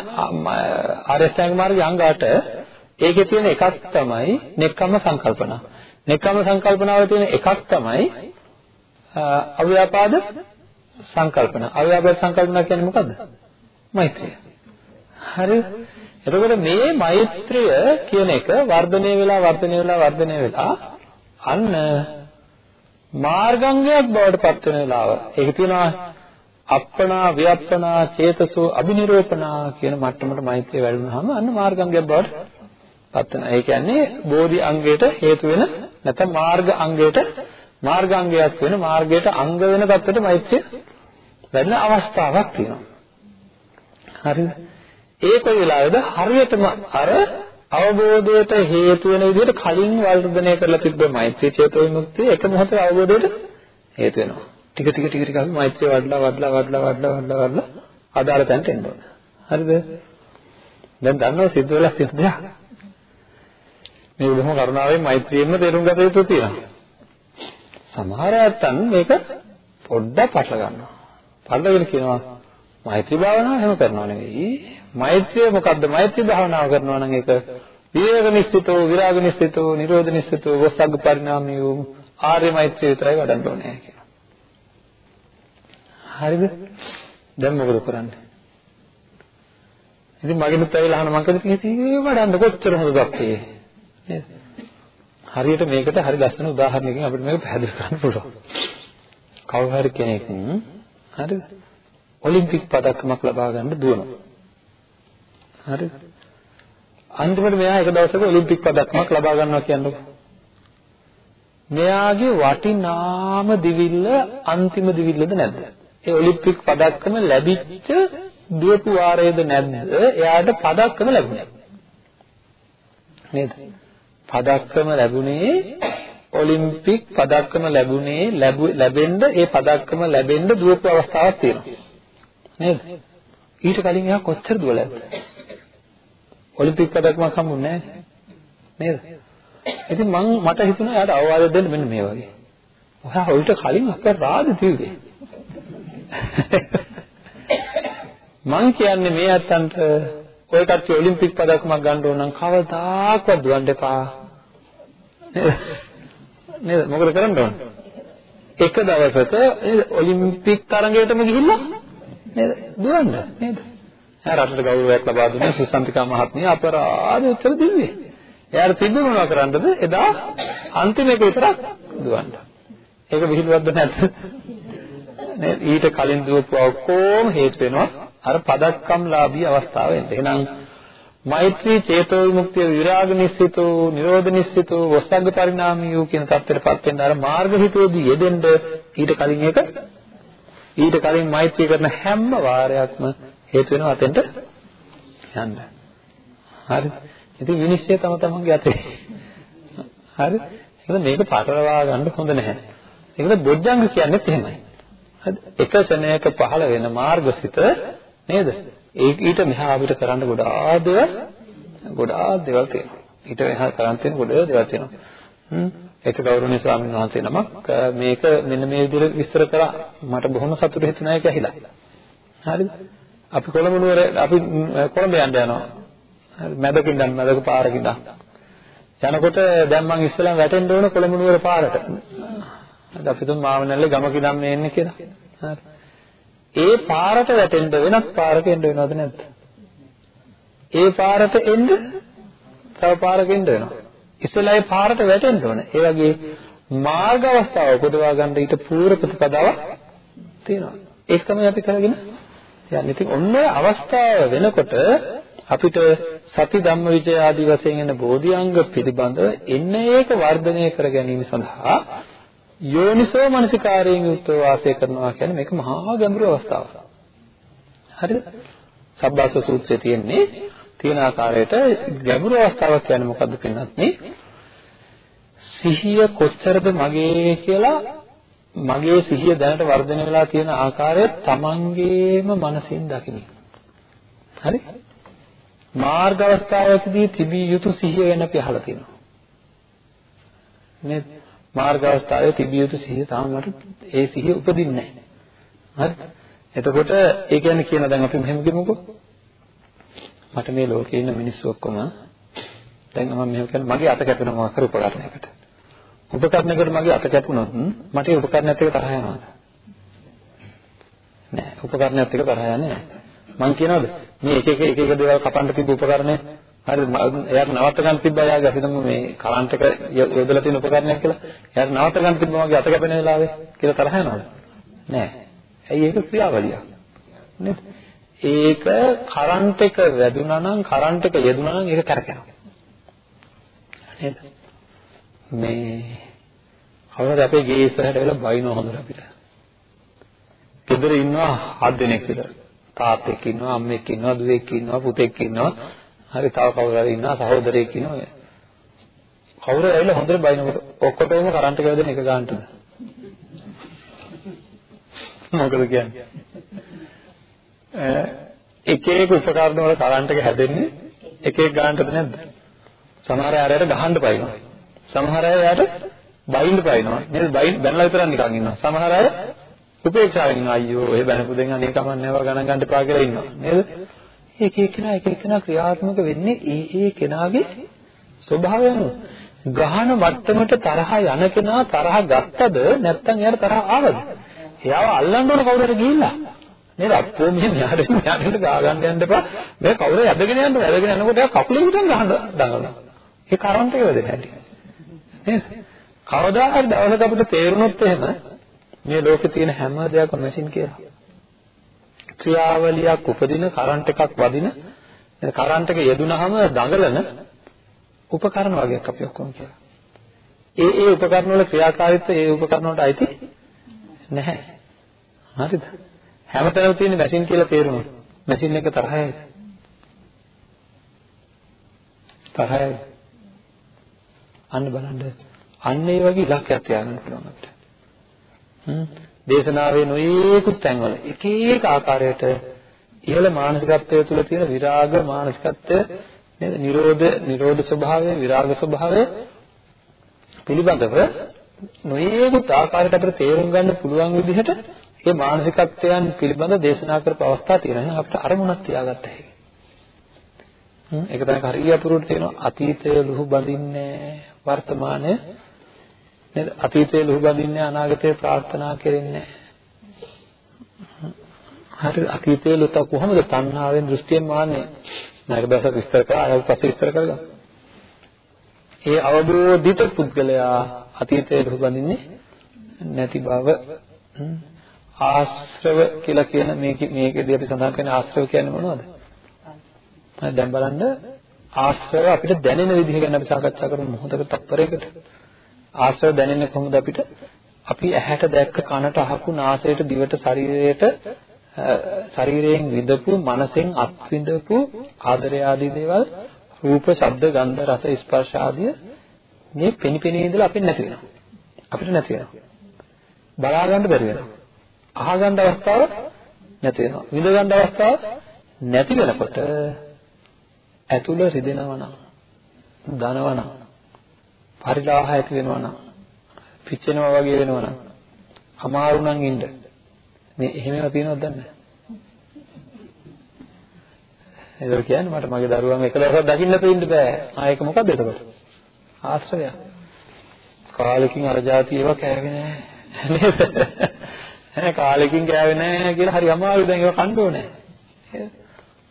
ආරෂ්ඨාංග මාර්ගයේ අංග 8 ඒකේ තියෙන එකක් තමයි නෙක්ඛම්ම සංකල්පනා. නෙක්ඛම්ම සංකල්පනාවල තියෙන එකක් තමයි අව්‍යාපාද සංකල්පන. අව්‍යාපාද සංකල්පනා කියන්නේ මොකද්ද? මෛත්‍රිය. හරි. එතකොට මේ මෛත්‍රිය කියන එක වර්ධනය වෙලා වර්ධනය වෙලා වර්ධනය වෙලා අන්න මාර්ගංගයක් බවට පත් වෙන වෙලාව. ඒක තියෙනවා අප්පනා ව්‍යප්පනා චේතසෝ අබිනිරෝපණා කියන මට්ටමට මෛත්‍රිය වැඩුණාම අන්න මාර්ගංගයක් බවට පත් වෙනවා. ඒ කියන්නේ බෝධි අංගයට හේතු වෙන නැත්නම් මාර්ග අංගයට මාර්ගාංගයක් වෙන මාර්ගයට අංග වෙන පැත්තට මෛත්‍රිය වැඩෙන අවස්ථාවක් තියෙනවා. හරිද? ඒ කොයි වෙලාවේද හරියටම අර අවබෝධයට හේතු වෙන විදිහට කලින් වර්ධනය කරලා තිබ්බ මෛත්‍රී චේතෝ විමුක්තිය එක මොහොතේ අවබෝධයට හේතු වෙනවා. ටික ටික ටික ටික අපි මෛත්‍රිය වඩලා වඩලා වඩලා වඩලා වඩලා වඩලා අදාළ තැනට එන්න ඕනේ. හරිද? දැන් දන්නව සිද්ධ වෙලා තියෙන දෙයක්. මේ බොහොම කරුණාවෙන් මෛත්‍රියෙන්ම තේරුම් ගත යුතු තියෙනවා. සමහර අයත්න් මේක පොඩ්ඩක් පටල ගන්නවා. පටලගෙන කියනවා මෛත්‍රී භාවනාව හැම කරනව නෙවෙයි. මෛත්‍රිය මොකද්ද? මෛත්‍රී භාවනාව කරනවා නම් ඒක විවේක නිස්සිතෝ, විරාග නිස්සිතෝ, නිරෝධ නිස්සිතෝ, වස්සග්ග පරිණාමියෝ ආර්ය මෛත්‍රිය විතරයි වඩන්න ඕනේ කියලා. හරිද? දැන් මොකද කරන්නේ? ඉතින් මගෙනුත් ඇවිල්ලා අහන මං කද ඉතින් වඩන්න කොච්චර හොඳද අපේ නේද? හරියට මේකට හරි ලස්සන උදාහරණයකින් අපිට මේක පැහැදිලි කරන්න පුළුවන්. කවුරු හරි කෙනෙක් හරිද? ඔලිම්පික් පදක්කමක් ලබා ගන්න දුවනවා. හරිද? අන්තිමට මෙයා එක දවසක ඔලිම්පික් පදක්කමක් ලබා ගන්නවා කියන්නේ. මෙයාගේ වටිනාම දිවිල්ල අන්තිම දිවිල්ලද නැද්ද? ඒ ඔලිම්පික් පදක්කම ලැබිච්ච දුවපු වාරයේද නැද්ද? එයාට පදක්කම ලැබුණේ. නේද? පදක්කම ලැබුණේ ඔලිම්පික් පදක්කම ලැබුණේ ලැබෙන්න ඒ පදක්කම ලැබෙන්න දුවපු අවස්ථාවක් තියෙනවා නේද ඊට කලින් එයා කොච්චර දුවලාද ඔලිම්පික් පදක්කමක් හම්බුනේ නේද? ඉතින් මං මට හිතුණා එයාට අවවාද දෙන්න මෙන්න මේ වගේ. ඔයා ඔයිට කලින් අක්කර රාද තියුවේ මං කියන්නේ මේ අත්තන්ට ඔය කට්ටිය ඔලිම්පික් පදකමක් ගන්න ඕන නම් කවදාකවත් දුවන්න එපා. නේද? මොකද කරන්න ඕන? එක දවසක ඔලිම්පික් තරඟයටම ගිහිල්ලා නේද? දුවන්න. නේද? එයා රටට ගෞරවයක් ලබා දුන්නේ සුසන්තිකා මහත්මිය අපරාධ උත්තර දෙන්නේ. එයාට තිබ්බ මොනවා කරන්නද? එදා අන්තිම එක විතරක් දුවන්න ඒක විහිළුවක්ද නැද්ද? නේද ඊට කලින් දුවපුවා ඔක්කොම හේතු වෙනවා. අර පදක්කම්ලාභී අවස්ථාව එන්න එහෙනම් මෛත්‍රී චේතෝ විමුක්තිය විරාග නිස්සිතෝ නිරෝධ නිස්සිතෝ වස්සග්ග පරිණාමියෝ කියන தත්ත්වයටපත් වෙන්න අර මාර්ග හිතේදී යෙදෙන්න ඊට කලින් එක ඊට කලින් මෛත්‍රී කරන හැම වාරයක්ම හේතු වෙනවා අතෙන්ට යන්න. හරි. ඉතින් විනිශ්චය තම තමන්ගේ අතේ. හරි. එහෙනම් මේක පාටලවා ගන්න හොඳ නැහැ. ඒකද බොජ්ජංග කියන්නේත් එහෙමයි. හරි. එක ශනයක පහළ වෙන මාර්ගසිත නේද? ඒක ඊට මෙහා අපිට කරන්න ගොඩාක් දේවල් ගොඩාක් දේවල් තියෙනවා. ඊට මෙහා කරන් තියෙන ගොඩාක් දේවල් තියෙනවා. හ්ම් ඒක ගෞරවනීය ස්වාමීන් වහන්සේ නමක් මේක මෙන්න මේ විදිහට විස්තර කරා මට බොහොම සතුටු හිතුණා ඒක ඇහිලා. හරිද? අපි කොළඹ නුවර අපි කොළඹ යන්න යනවා. හරි මැදකින් දැන් මැදක පාරකින් ඉඳන්. යනකොට දැන් මං ඉස්සෙල්ලා වැටෙන්න ඕන කොළඹ නුවර පාරට. හරි අපි තුන් මාවනල්ලේ ගමක ඉඳන් මේ එන්නේ කියලා. හරි. ඒ පාරට වැටෙන්න වෙනත් පාරක එන්න වෙනවද නැද්ද? ඒ පාරට එන්න තව පාරක එන්න වෙනවා. ඉස්සෙල්ලා ඒ පාරට වැටෙන්න ඕන. ඒ වගේ මාර්ග අවස්ථාව උපදවා ගන්න ඊට පූර්ව ප්‍රතිපදාවක් තියෙනවා. ඒක තමයි අපි කරගෙන යන්නේ. ඉතින් ඔන්න අවස්ථාව වෙනකොට අපිට සති ධම්ම විජය ආදී වශයෙන් එන බෝධිඅංග පිළිබඳව එන්න ඒක වර්ධනය කර ගැනීම සඳහා යෝනිසෝ මනසිකාරයෙන් යුක්තව වාසය කරනවා කියන්නේ මේක මහා ගැඹුරු අවස්ථාවක්. හරිද? සබ්බාස සූත්‍රයේ තියෙන්නේ තියෙන ආකාරයට ගැඹුරු අවස්ථාවක් කියන්නේ මොකද්ද කියනත් නේ සිහිය කොච්චරද මගේ කියලා මගේ සිහිය දැනට වර්ධනය වෙලා තියෙන ආකාරය තමන්ගේම මනසින් දකින්න. හරි? මාර්ග අවස්ථාවකදී තිබිය යුතු සිහිය ගැන අපි අහලා තියෙනවා. නේද? මාර්ග අවස්ථාවේ තිබිය යුතු සිහිය තාම මට ඒ සිහිය උපදින්නේ නැහැ. හරිද? එතකොට ඒ කියන්නේ කියන දැන් අපි මෙහෙම කියමුකෝ. මට මේ ලෝකේ ඉන්න මිනිස්සු ඔක්කොම දැන් මම මෙහෙම කියන්නේ මගේ අත කැපෙනවා මොකක් කර උපකරණයකට. උපකරණයකට මගේ අත කැපුණොත් මට ඒ උපකරණයත් එක්ක තරහ යනවද? නෑ. උපකරණයත් එක්ක තරහ යන්නේ නෑ. මං කියනවාද? මේ එක එක එක එක දේවල් කපන්න තිබ්බ උපකරණය. හරිද? එයාට නවත්ත ගන්න තිබ්බා යාගේ අපි තමයි මේ කරන්ට් එක යොදලා තියෙන උපකරණයක් කියලා. එයාට නවත්ත ගන්න තිබ්බා මගේ අත කැපෙන වෙලාවේ කියලා තරහ යනවද? නෑ. ඇයි ඒක ක්‍රියාවලියක් නේද? ඒක කරන්ට් එක වැදුනා නම් කරන්ට් එක යෙදුනා නම් ඒක කරකිනවා නේද? මේ කවුරුද අපේ ගේ ඉස්සරහට වෙලා බයිනව හොඳට අපිට. ගෙදර ඉන්නවා හත් දෙනෙක් විතර. තාත්තෙක් ඉන්නවා, අම්මෙක් ඉන්නවා, දුවෙක් ඉන්නවා, පුතෙක් ඉන්නවා. හරි තව කවුරු හරි ඉන්නවා, සහෝදරයෙක් ඉන්නවා. කවුරු ඇවිල්ලා හොඳට බයිනකොට ඔක්කොටම කරන්ට් එක වැදෙන එක ගන්නටද? මොකද කියන්නේ? එක එක උපකරණ වල කරන්ට් එක හැදෙන්නේ එක එක ගන්නටද නැද්ද? සමහර අය අරයට ගහන්න පයින්නවා. සමහර අය යාට බයින්ද පයින්නවා. නේද? බයින් බැනලා විතරක් නිකන් ඉන්නවා. සමහර අය උපේක්ෂාවෙන් ඉන්නවා. අයියෝ ඔය බැනපු දෙන් අනේ කමන්නේ ඒවා ගණන් ගන්න එපා කියලා ඉන්නවා. නේද? එක එක්කෙනා එක එක්කෙනා ක්‍රියාත්මක වෙන්නේ ඒ ඒ කෙනාගේ ස්වභාවය අනුව. ගහන මට්ටමට තරහ යන කෙනා තරහ ගත්තද නැත්නම් එයාට තරහ ආවද? එයාව අල්ලන්න ඕන කවුරු හරි ගිහිල්ලා. නේද? අපෝ මෙහෙම යාට යාට ගා ගන්න යන්න එපා. මේ කවුරු ඇදගෙන යන්න ඇදගෙන යනකොට එයා කකුලෙන් හිටන් ගහන දඟලනවා. ඒ කරන්ට් එක වැදෙන්නේ නැහැටි. නේද? කවදා හරි දවසක අපිට තේරුනොත් එහෙම මේ ලෝකේ තියෙන හැම දෙයක්ම මැෂින් කියලා. ක්‍රියාවලියක් උපදින කරන්ට් එකක් වදින කරන්ට් එක යෙදුනහම දඟලන උපකරණ වගේක් අපි ඔක්කොම කියලා. ඒ ඒ උපකරණ වල ක්‍රියාකාරීත්වය ඒ උපකරණ වලට අයිති නැහැ. හරිද? හැමතැනම තියෙන මැෂින් කියලා තේරුණා. මැෂින් එක තරහයි. තරහයි. අන්න බලන්න. අන්න ඒ වගේ ඉලක්කයක් තියාගන්න පුළුවන් අපිට. හ්ම්. දේශනාවේ නොයේකුත් තැන්වල එක එක ආකාරයට ඉහළ මානසිකත්වය තුළ තියෙන විරාග මානසිකත්වය නේද? නිරෝධ නිරෝධ ස්වභාවය, විරාග ස්වභාවය පිළිබඳව නොයේකුත් ආකාරයට අපිට තේරුම් ගන්න පුළුවන් විදිහට මේ මානසිකත්වයන් පිළිබඳ දේශනා කරපු අවස්ථා තියෙනවා. අපිට අරමුණක් තියාගත්ත හැකි. හ්ම් ඒක තමයි හරිය අපුරුට තියෙනවා අතීතය ලුහු බඳින්නේ වර්තමානය නේද? අතීතය ලුහු බඳින්නේ අනාගතය ප්‍රාර්ථනා කරන්නේ හරි අතීතයේ ලොත කොහොමද තණ්හාවෙන් දෘෂ්ටියෙන් මාන්නේ නැග දැසක් විස්තර කරා අය පස්සේ විස්තර කරගමු ඒ අවබෝධිත පුද්ගලයා අතීතයේ ලුහු බඳින්නේ නැති බව ආශ්‍රව කියලා කියන මේක මේකදී අපි සඳහන් කරන ආශ්‍රව කියන්නේ මොනවද? දැන් බලන්න ආශ්‍රව අපිට දැනෙන විදිහ ගැන අපි සාකච්ඡා කරමු මොහොතක තත්පරයකට. ආශ්‍රව දැනෙන්නේ කොහොමද අපිට? අපි ඇහැට දැක්ක කනට අහපු නාසයට දිවට ශරීරයට ශරීරයෙන් විඳපු මනසෙන් අත්විඳපු ආදරය ආදී දේවල් රූප, ශබ්ද, ගන්ධ, රස, ස්පර්ශ ආදී මේ පෙනිපෙනී ඉඳලා අපිට නැති වෙනවා. අපිට නැති වෙනවා. බලා ගන්න බැරි වෙනවා. අහ ගන්න අවස්ථාව නැති වෙනවා. විඳ ගන්න අවස්ථාව නැති වෙනකොට ඇතුළ රිදෙනවා නම් දනවා නම් පරිලාහ ඇති වෙනවා නම් පිච්චෙනවා වගේ වෙනවා නම් අමාරු නම් ඉන්න. මේ එහෙම ඒවා තියෙනවද දන්නේ නැහැ. ඒක කියන්නේ මට මගේ දරුවන් එක දවසක් දකින්න තෙන්න බෑ. ආ ඒක මොකද්ද එතකොට? ආශ්‍රය කාලෙකින් අර જાති ඒවා කෑවේ නෑ නේද? ඈ කාලෙකින් ගෑවේ නැහැ කියලා හරි අමාරුයි. දැන් ඒක කන්න ඕනේ. හ්ම්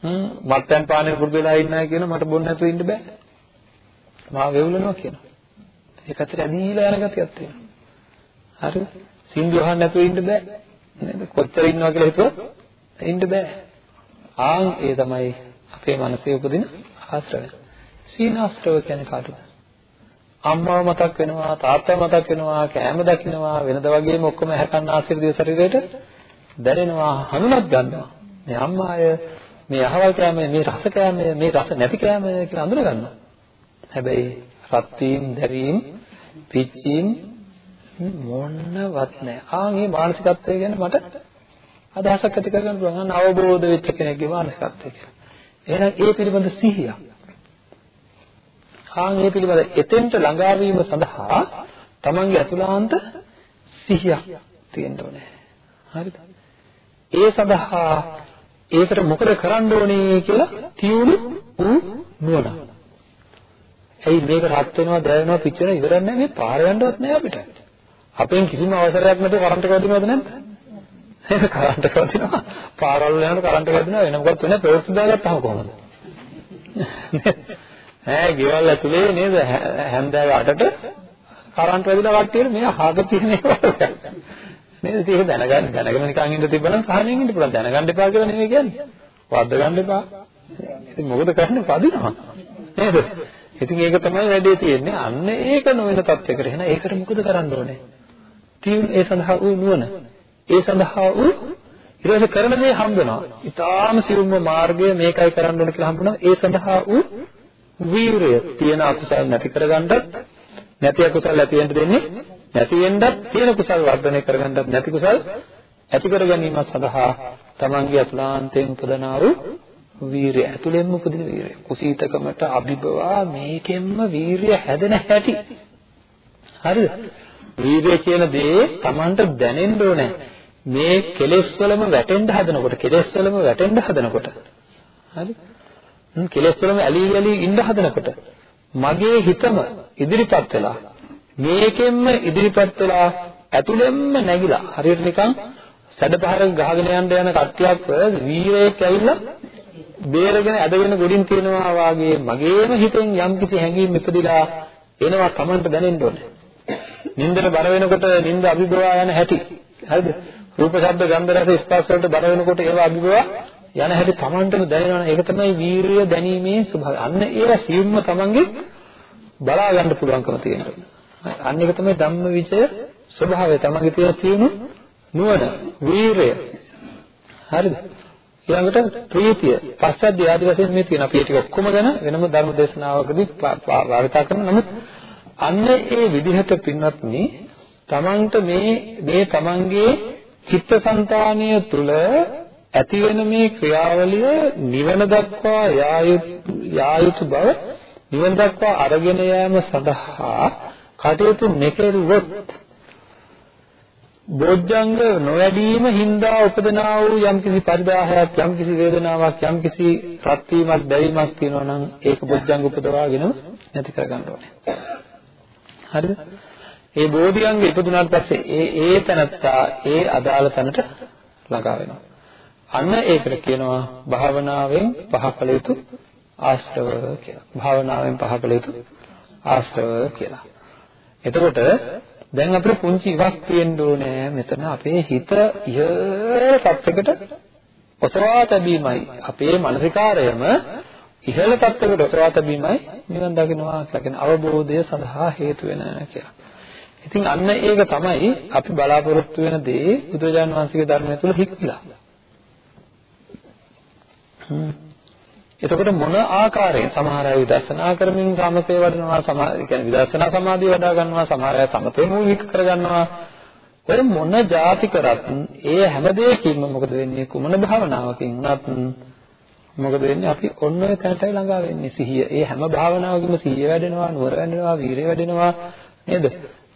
මත්පැන් පානේ පුරුදු වෙලා ඉන්නයි කියන මට බොන්න නැතුව ඉන්න බෑ. මා වෙවුලනවා කියනවා. ඒක ඇත්තට ඇදීලා යන ගතියක් තියෙනවා. හරිද? සින්දු අහන්න නැතුව ඉන්න බෑ. නේද? කොච්චර ඉන්නවා කියලා හිතුවොත් ඉන්න බෑ. ආන් ඒ තමයි අපේ මනසේ උපදින ආශ්‍රය. සීනාශ්‍රව කියන්නේ කාටද? අම්මව මතක් වෙනවා, තාත්තව මතක් වෙනවා, කෑම දකින්නවා, වෙනද වගේම ඔක්කොම හැකන්න ආශිර්වාද ශරීරයට දැනෙනවා, හඳුනත් ගන්නවා. මේ අම්මාය, මේ අහවල් කෑම, මේ රස කෑම, මේ රස නැති කෑම කියලා අඳුන ගන්නවා. හැබැයි රත් වීම, දැවීම, පිච්චීම් මොන්නවත් නැහැ. ආන් මේ මානසිකත්වය ගැන මට අදහසක් ඇති කරගන්න පුළුවන්. අවබෝධ වෙච්ච කෙනෙක්ගේ මානසිකත්වය කියලා. එහෙනම් ඒ පිළිබඳ සිහියක් ආන් මේ පිළිබඳ එතෙන්ට ළඟා වීම සඳහා තමන්ගේ අතුලාන්ත සිහියක් තියෙන්න ඕනේ. හරිද? ඒ සඳහා ඒකට මොකද කරන්න ඕනේ කියලා තියුණු වූ නුවණ. ඇයි මේක රත් වෙනවා, දැවෙනවා, පිච්චෙනවා ඉවරක් නැහැ මේ පාර යන්නවත් නැහැ අපිට. අපෙන් කිසිම අවසරයක් නැතුව කරන්ට් එක වදිනවද නැද්ද? ඒක කරන්ට් එක වදිනවා. පාරවල් යනකොට කරන්ට් එක වදිනවා වෙන මොකක්ද වෙන්නේ? පෙරස් දාගත්තාම කොහොමද? ඈ ගෙවල් ඇතුලේ නේද හැන්දෑව 8ට කරන්ට් වැදිලා කට්ටියට මේ අහක තියෙන ඒවා නේද? ඒක දැනගන්න දැනගෙන නිකන් ඉඳ තිබ්බනම් සාහනෙන් ඉන්න පුළුවන්. දැනගන්න එපා කියලා නෙමෙයි කියන්නේ. වද්ද ගන්න එපා. ඉතින් මොකද කරන්නේ? පදිනවා නේද? ඉතින් ඒක තමයි වැඩේ තියෙන්නේ. අන්න ඒක නොවන තත්යකට. එහෙනම් ඒකට මොකද කරන්න ඕනේ? තියුන් ඒ සඳහා වූ නුවණ. ඒ සඳහා වූ ඊට පස්සේ කරන දේ හම්බ වෙනවා ඊටාම සියුම්ම මාර්ගය මේකයි කරන්න ඕනේ කියලා හම්බ වෙනවා ඒ සඳහා වූ වීරය. තියෙන අකුසල් නැති කරගන්නත් නැති අකුසල් ඇති වෙන්න දෙන්නේ නැති වෙන්නත් තියෙන කුසල් වර්ධනය කරගන්නත් නැති කුසල් ඇති කර ගැනීම සඳහා තමන්ගේ අතුලාන්තයෙන් උපදනා වූ වීරය ඇතුළෙන්ම උපදින වීරය. කුසීතකමට අභිබවා මේකෙන්ම වීරය හැදෙන හැටි. හරිද? වීරය කියන දේ තමන්ට දැනෙන්න ඕනේ. මේ කෙලෙස් වලම වැටෙන්න හදනකොට කෙලෙස් වලම වැටෙන්න හදනකොට. හරි? කෙලෙස් වලම ඇලී ඇලී ඉන්න හදනකොට මගේ හිතම ඉදිරිපත් වෙලා මේකෙන්ම ඉදිරිපත් වෙලා ඇතුළෙන්ම නැగిලා හරියට නිකන් සැඩපහරක ගහගෙන යන්න යන කට්ටියක් වීරයෙක් ඇවිල්ලා බේරගෙන ඇදගෙන ගොඩින් තියනවා වාගේ මගේම හිතෙන් යම්කිසි හැඟීම් ඉපදිලා එනවා Tamanට දැනෙන්න ඕනේ. නින්දට බර වෙනකොට නින්ද අභිභවා යන හැටි. හරිද? රූප, ශබ්ද, ගන්ධ, රස, ස්පර්ශ වලට බර වෙනකොට ඒවා අභිභවා යන හැටි Tamanටම දැනෙනවනේ ඒක තමයි වීරිය දැනීමේ ස්වභාවය. අන්න ඒවා සියුම්ම Tamanගේ බලා ගන්න පුළුවන්කම තියෙනවා. අන්න ඒක තමයි ධම්ම විචය ස්වභාවය. Tamanගේ තියෙන තියුණු නුවණ, වීරිය. හරිද? ඊළඟට ප්‍රීතිය, පස්සද්ධිය ආදි වශයෙන් මේ තියෙන අපි ටික ඔක්කොම ගැන වෙනම ධර්ම දේශනාවකදී වාර්තා කරන නමුත් අන්න ඒ විදිහට පින්වත්නි තමන්ට මේ මේ තමන්ගේ චිත්තසංතානය තුළ ඇති වෙන මේ ක්‍රියාවලිය නිවන දක්වා යා යුතු බව නිවන දක්වා අරගෙන යාම සඳහා කටයුතු නොකරුවොත් බොජ්ජංග නොවැඩීම හින්දා උපදනා වූ යම්කිසි පරිදාහයක් යම්කිසි වේදනාවක් යම්කිසි රත් වීමක් දැවීමක් තියෙනවා නම් ඒක බොජ්ජංග උපදවාගෙන නැති කරගන්න ඕනේ. හරිද? ඒ බෝධිඅංග ඉපදුනාට පස්සේ ඒ ඒ තනත්තා ඒ අදාළ තැනට ළඟා වෙනවා. අන්න ඒකට කියනවා භාවනාවෙන් පහ කළ යුතු ආශ්‍රව කියලා. භාවනාවෙන් පහ කළ යුතු ආශ්‍රව කියලා. එතකොට දැන් අපිට පුංචි ඉවක් තියෙන්න ඕනේ මෙතන අපේ හිත ඉහළ පැත්තකට ඔසවා තැබීමයි අපේ මානසිකාරයම ඉහළ පැත්තකට ඔසවා තැබීමයි නිවන් දකින්නවා කියලා කියන අවබෝධය සඳහා හේතු වෙන කියලා. ඉතින් අන්න ඒක තමයි අපි බලාපොරොත්තු වෙන දේ බුදුරජාන් වහන්සේගේ ධර්මය තුල හික්මිලා. එතකොට මොන ආකාරයෙන් සමහර අය විදර්ශනා කරමින් සමතේ වඩනවා සමහර කියන්නේ විදර්ශනා සමාධිය වඩා ගන්නවා සමහර අය සමතේ මූලික කරගන්නවා. ඔය මොන જાති කරත් ඒ හැම දෙයකින්ම මොකද වෙන්නේ? කුමන භාවනාවකින් වුණත් මොකද වෙන්නේ? අපි ඔන්න ඔය තැනටයි ළඟා වෙන්නේ. සිහිය. ඒ හැම භාවනාවකම සිහිය වැඩෙනවා නුවර වැඩෙනවා වීරිය වැඩෙනවා. නේද?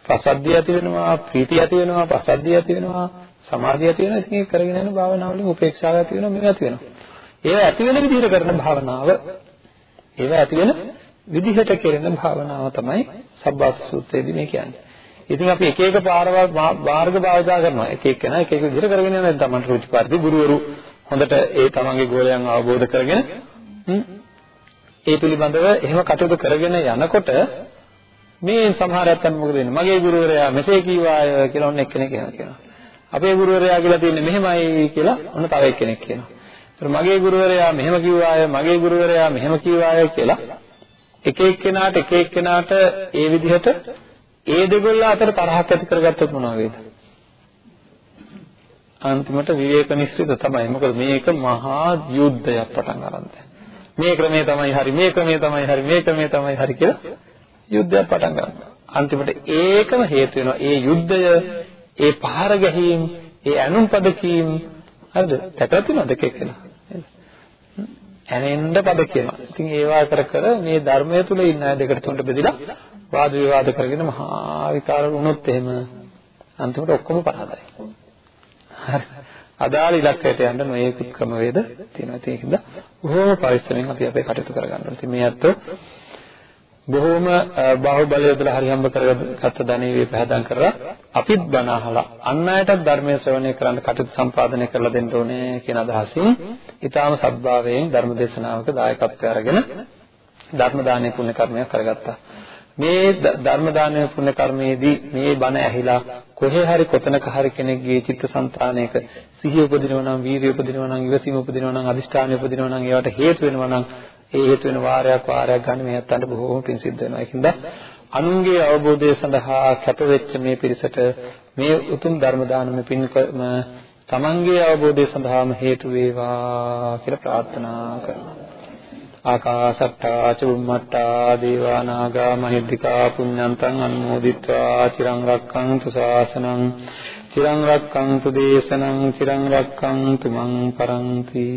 ප්‍රසද්ධිය ඇති වෙනවා ප්‍රීතිය ඇති වෙනවා ප්‍රසද්ධිය ඇති වෙනවා සමාධිය ඇති වෙනවා. ඉතින් ඒක කරගෙන යන භාවනාවලින් උපේක්ෂාව ඇති වෙනවා මේවා ඇති වෙනවා. ඒව ඇති වෙන විදිහට කරන භාවනාව ඒව ඇති වෙන විදිහට කෙරෙන භාවනාව තමයි සබ්බාස සූත්‍රයේදී මේ කියන්නේ. ඉතින් අපි එක එක පාරවල් මාර්ග භාවිතා කරනවා. එක එක කෙනා එක එක විදිහට කරගෙන යනවා. දැන් තමන්ට රුචි පරිදි ගුරුවරු හොඳට ඒ තමන්ගේ ගෝලයන් අවබෝධ කරගෙන ඒ පිළිබඳව එහෙම කටයුතු කරගෙන යනකොට මේ සමහරයන් අතන මොකද වෙන්නේ? මගේ ගුරුවරයා මෙසේ කීවාය කියලා ඔන්න එක්කෙනෙක් කියනවා. අපේ ගුරුවරයා කියලා තියෙන්නේ මෙහෙමයි කියලා ඔන්න තව එක්කෙනෙක් කියනවා. ඒතර මගේ ගුරුවරයා මෙහෙම කිව්වාය, මගේ ගුරුවරයා මෙහෙම කිව්වාය කියලා එක එක්කෙනාට එක එක්කෙනාට ඒ විදිහට ඒ දෙගොල්ල අතර තරහක් ඇති කරගත්තොත් මොනවා වේද? අන්තිමට විවේක නිස්සිත තමයි. මොකද මේක මහා යුද්ධයක් පටන් ගන්න. මේ ක්‍රමය තමයි හරි, මේ ක්‍රමය තමයි හරි, මේ ක්‍රමය තමයි හරි කියලා යුද්ධයක් පටන් ගන්නවා. අන්තිමට ඒකම හේතු වෙනවා. ඒ යුද්ධය, ඒ පහර ගැහිම්, ඒ ඇනුම් පද කීම් හරිද? දැකලා තියෙනවද දෙකේ කියලා? ඇනෙන්න පද කියනවා. ඉතින් ඒවා කර කර මේ ධර්මය තුල ඉන්න අය දෙකට තුනට බෙදලා වාද විවාද කරගෙන මහා විකාර වුණොත් එහෙම අන්තිමට ඔක්කොම පරාදයි. හරි. අදාළ ඉලක්කයට යන්න නොයෙකුත් ක්‍රමවේද තියෙනවා. ඒක හින්දා බොහොම පරිස්සමෙන් අපි අපේ කටයුතු කරගන්න ඕනේ. ඉතින් මේ අතෝ බොහොම බාහුවලය යොදලා හරි හම්බ කරගත්ත ධනෙ වේ පහදම් කරලා අපිත් බණ අහලා අන් අයටත් ධර්මයේ ශ්‍රවණය කරන්න කටයුතු සම්පාදනය කරලා දෙන්න ඕනේ කියන අදහසින් ඊටාම සත්භාවයෙන් ධර්ම දේශනාවක දායකත්වය අරගෙන ධර්ම දානයේ පුණ්‍ය කර්මයක් කරගත්තා. මේ ධර්ම දානයේ පුණ්‍ය කර්මයේදී මේ බණ ඇහිලා කොහේ හරි කොතනක හරි කෙනෙක්ගේ චිත්තසංතානයක සිහිය උපදිනවා නම් වීරිය උපදිනවා නම් ඉවසීම උපදිනවා නම් අදිෂ්ඨානය උපදිනවා නම් ඒවට හේතු වෙනවා නම් ඒ හේතු වෙන වාරයක් වාරයක් ගන්න මේ අත්තන්ට බොහෝම පිං සිද්ධ වෙනවා. ඒකින්ද අනුන්ගේ අවබෝධය සඳහා කැපවෙච්ච මේ පිරිසට මේ උතුම් ධර්ම දානමය පින්කම තමන්ගේ අවබෝධය සඳහාම හේතු වේවා කියලා ප්‍රාර්ථනා කරනවා. ආකාසට්ටා චුම්මට්ටා දේවා නාග මහිද්దికා පුඤ්ඤන්තං අනුමෝදිත්වා චිරං රක්ඛන්තු ශාසනං චිරං රක්ඛන්තු දේශනං චිරං රක්ඛන්තු මං පරන්ති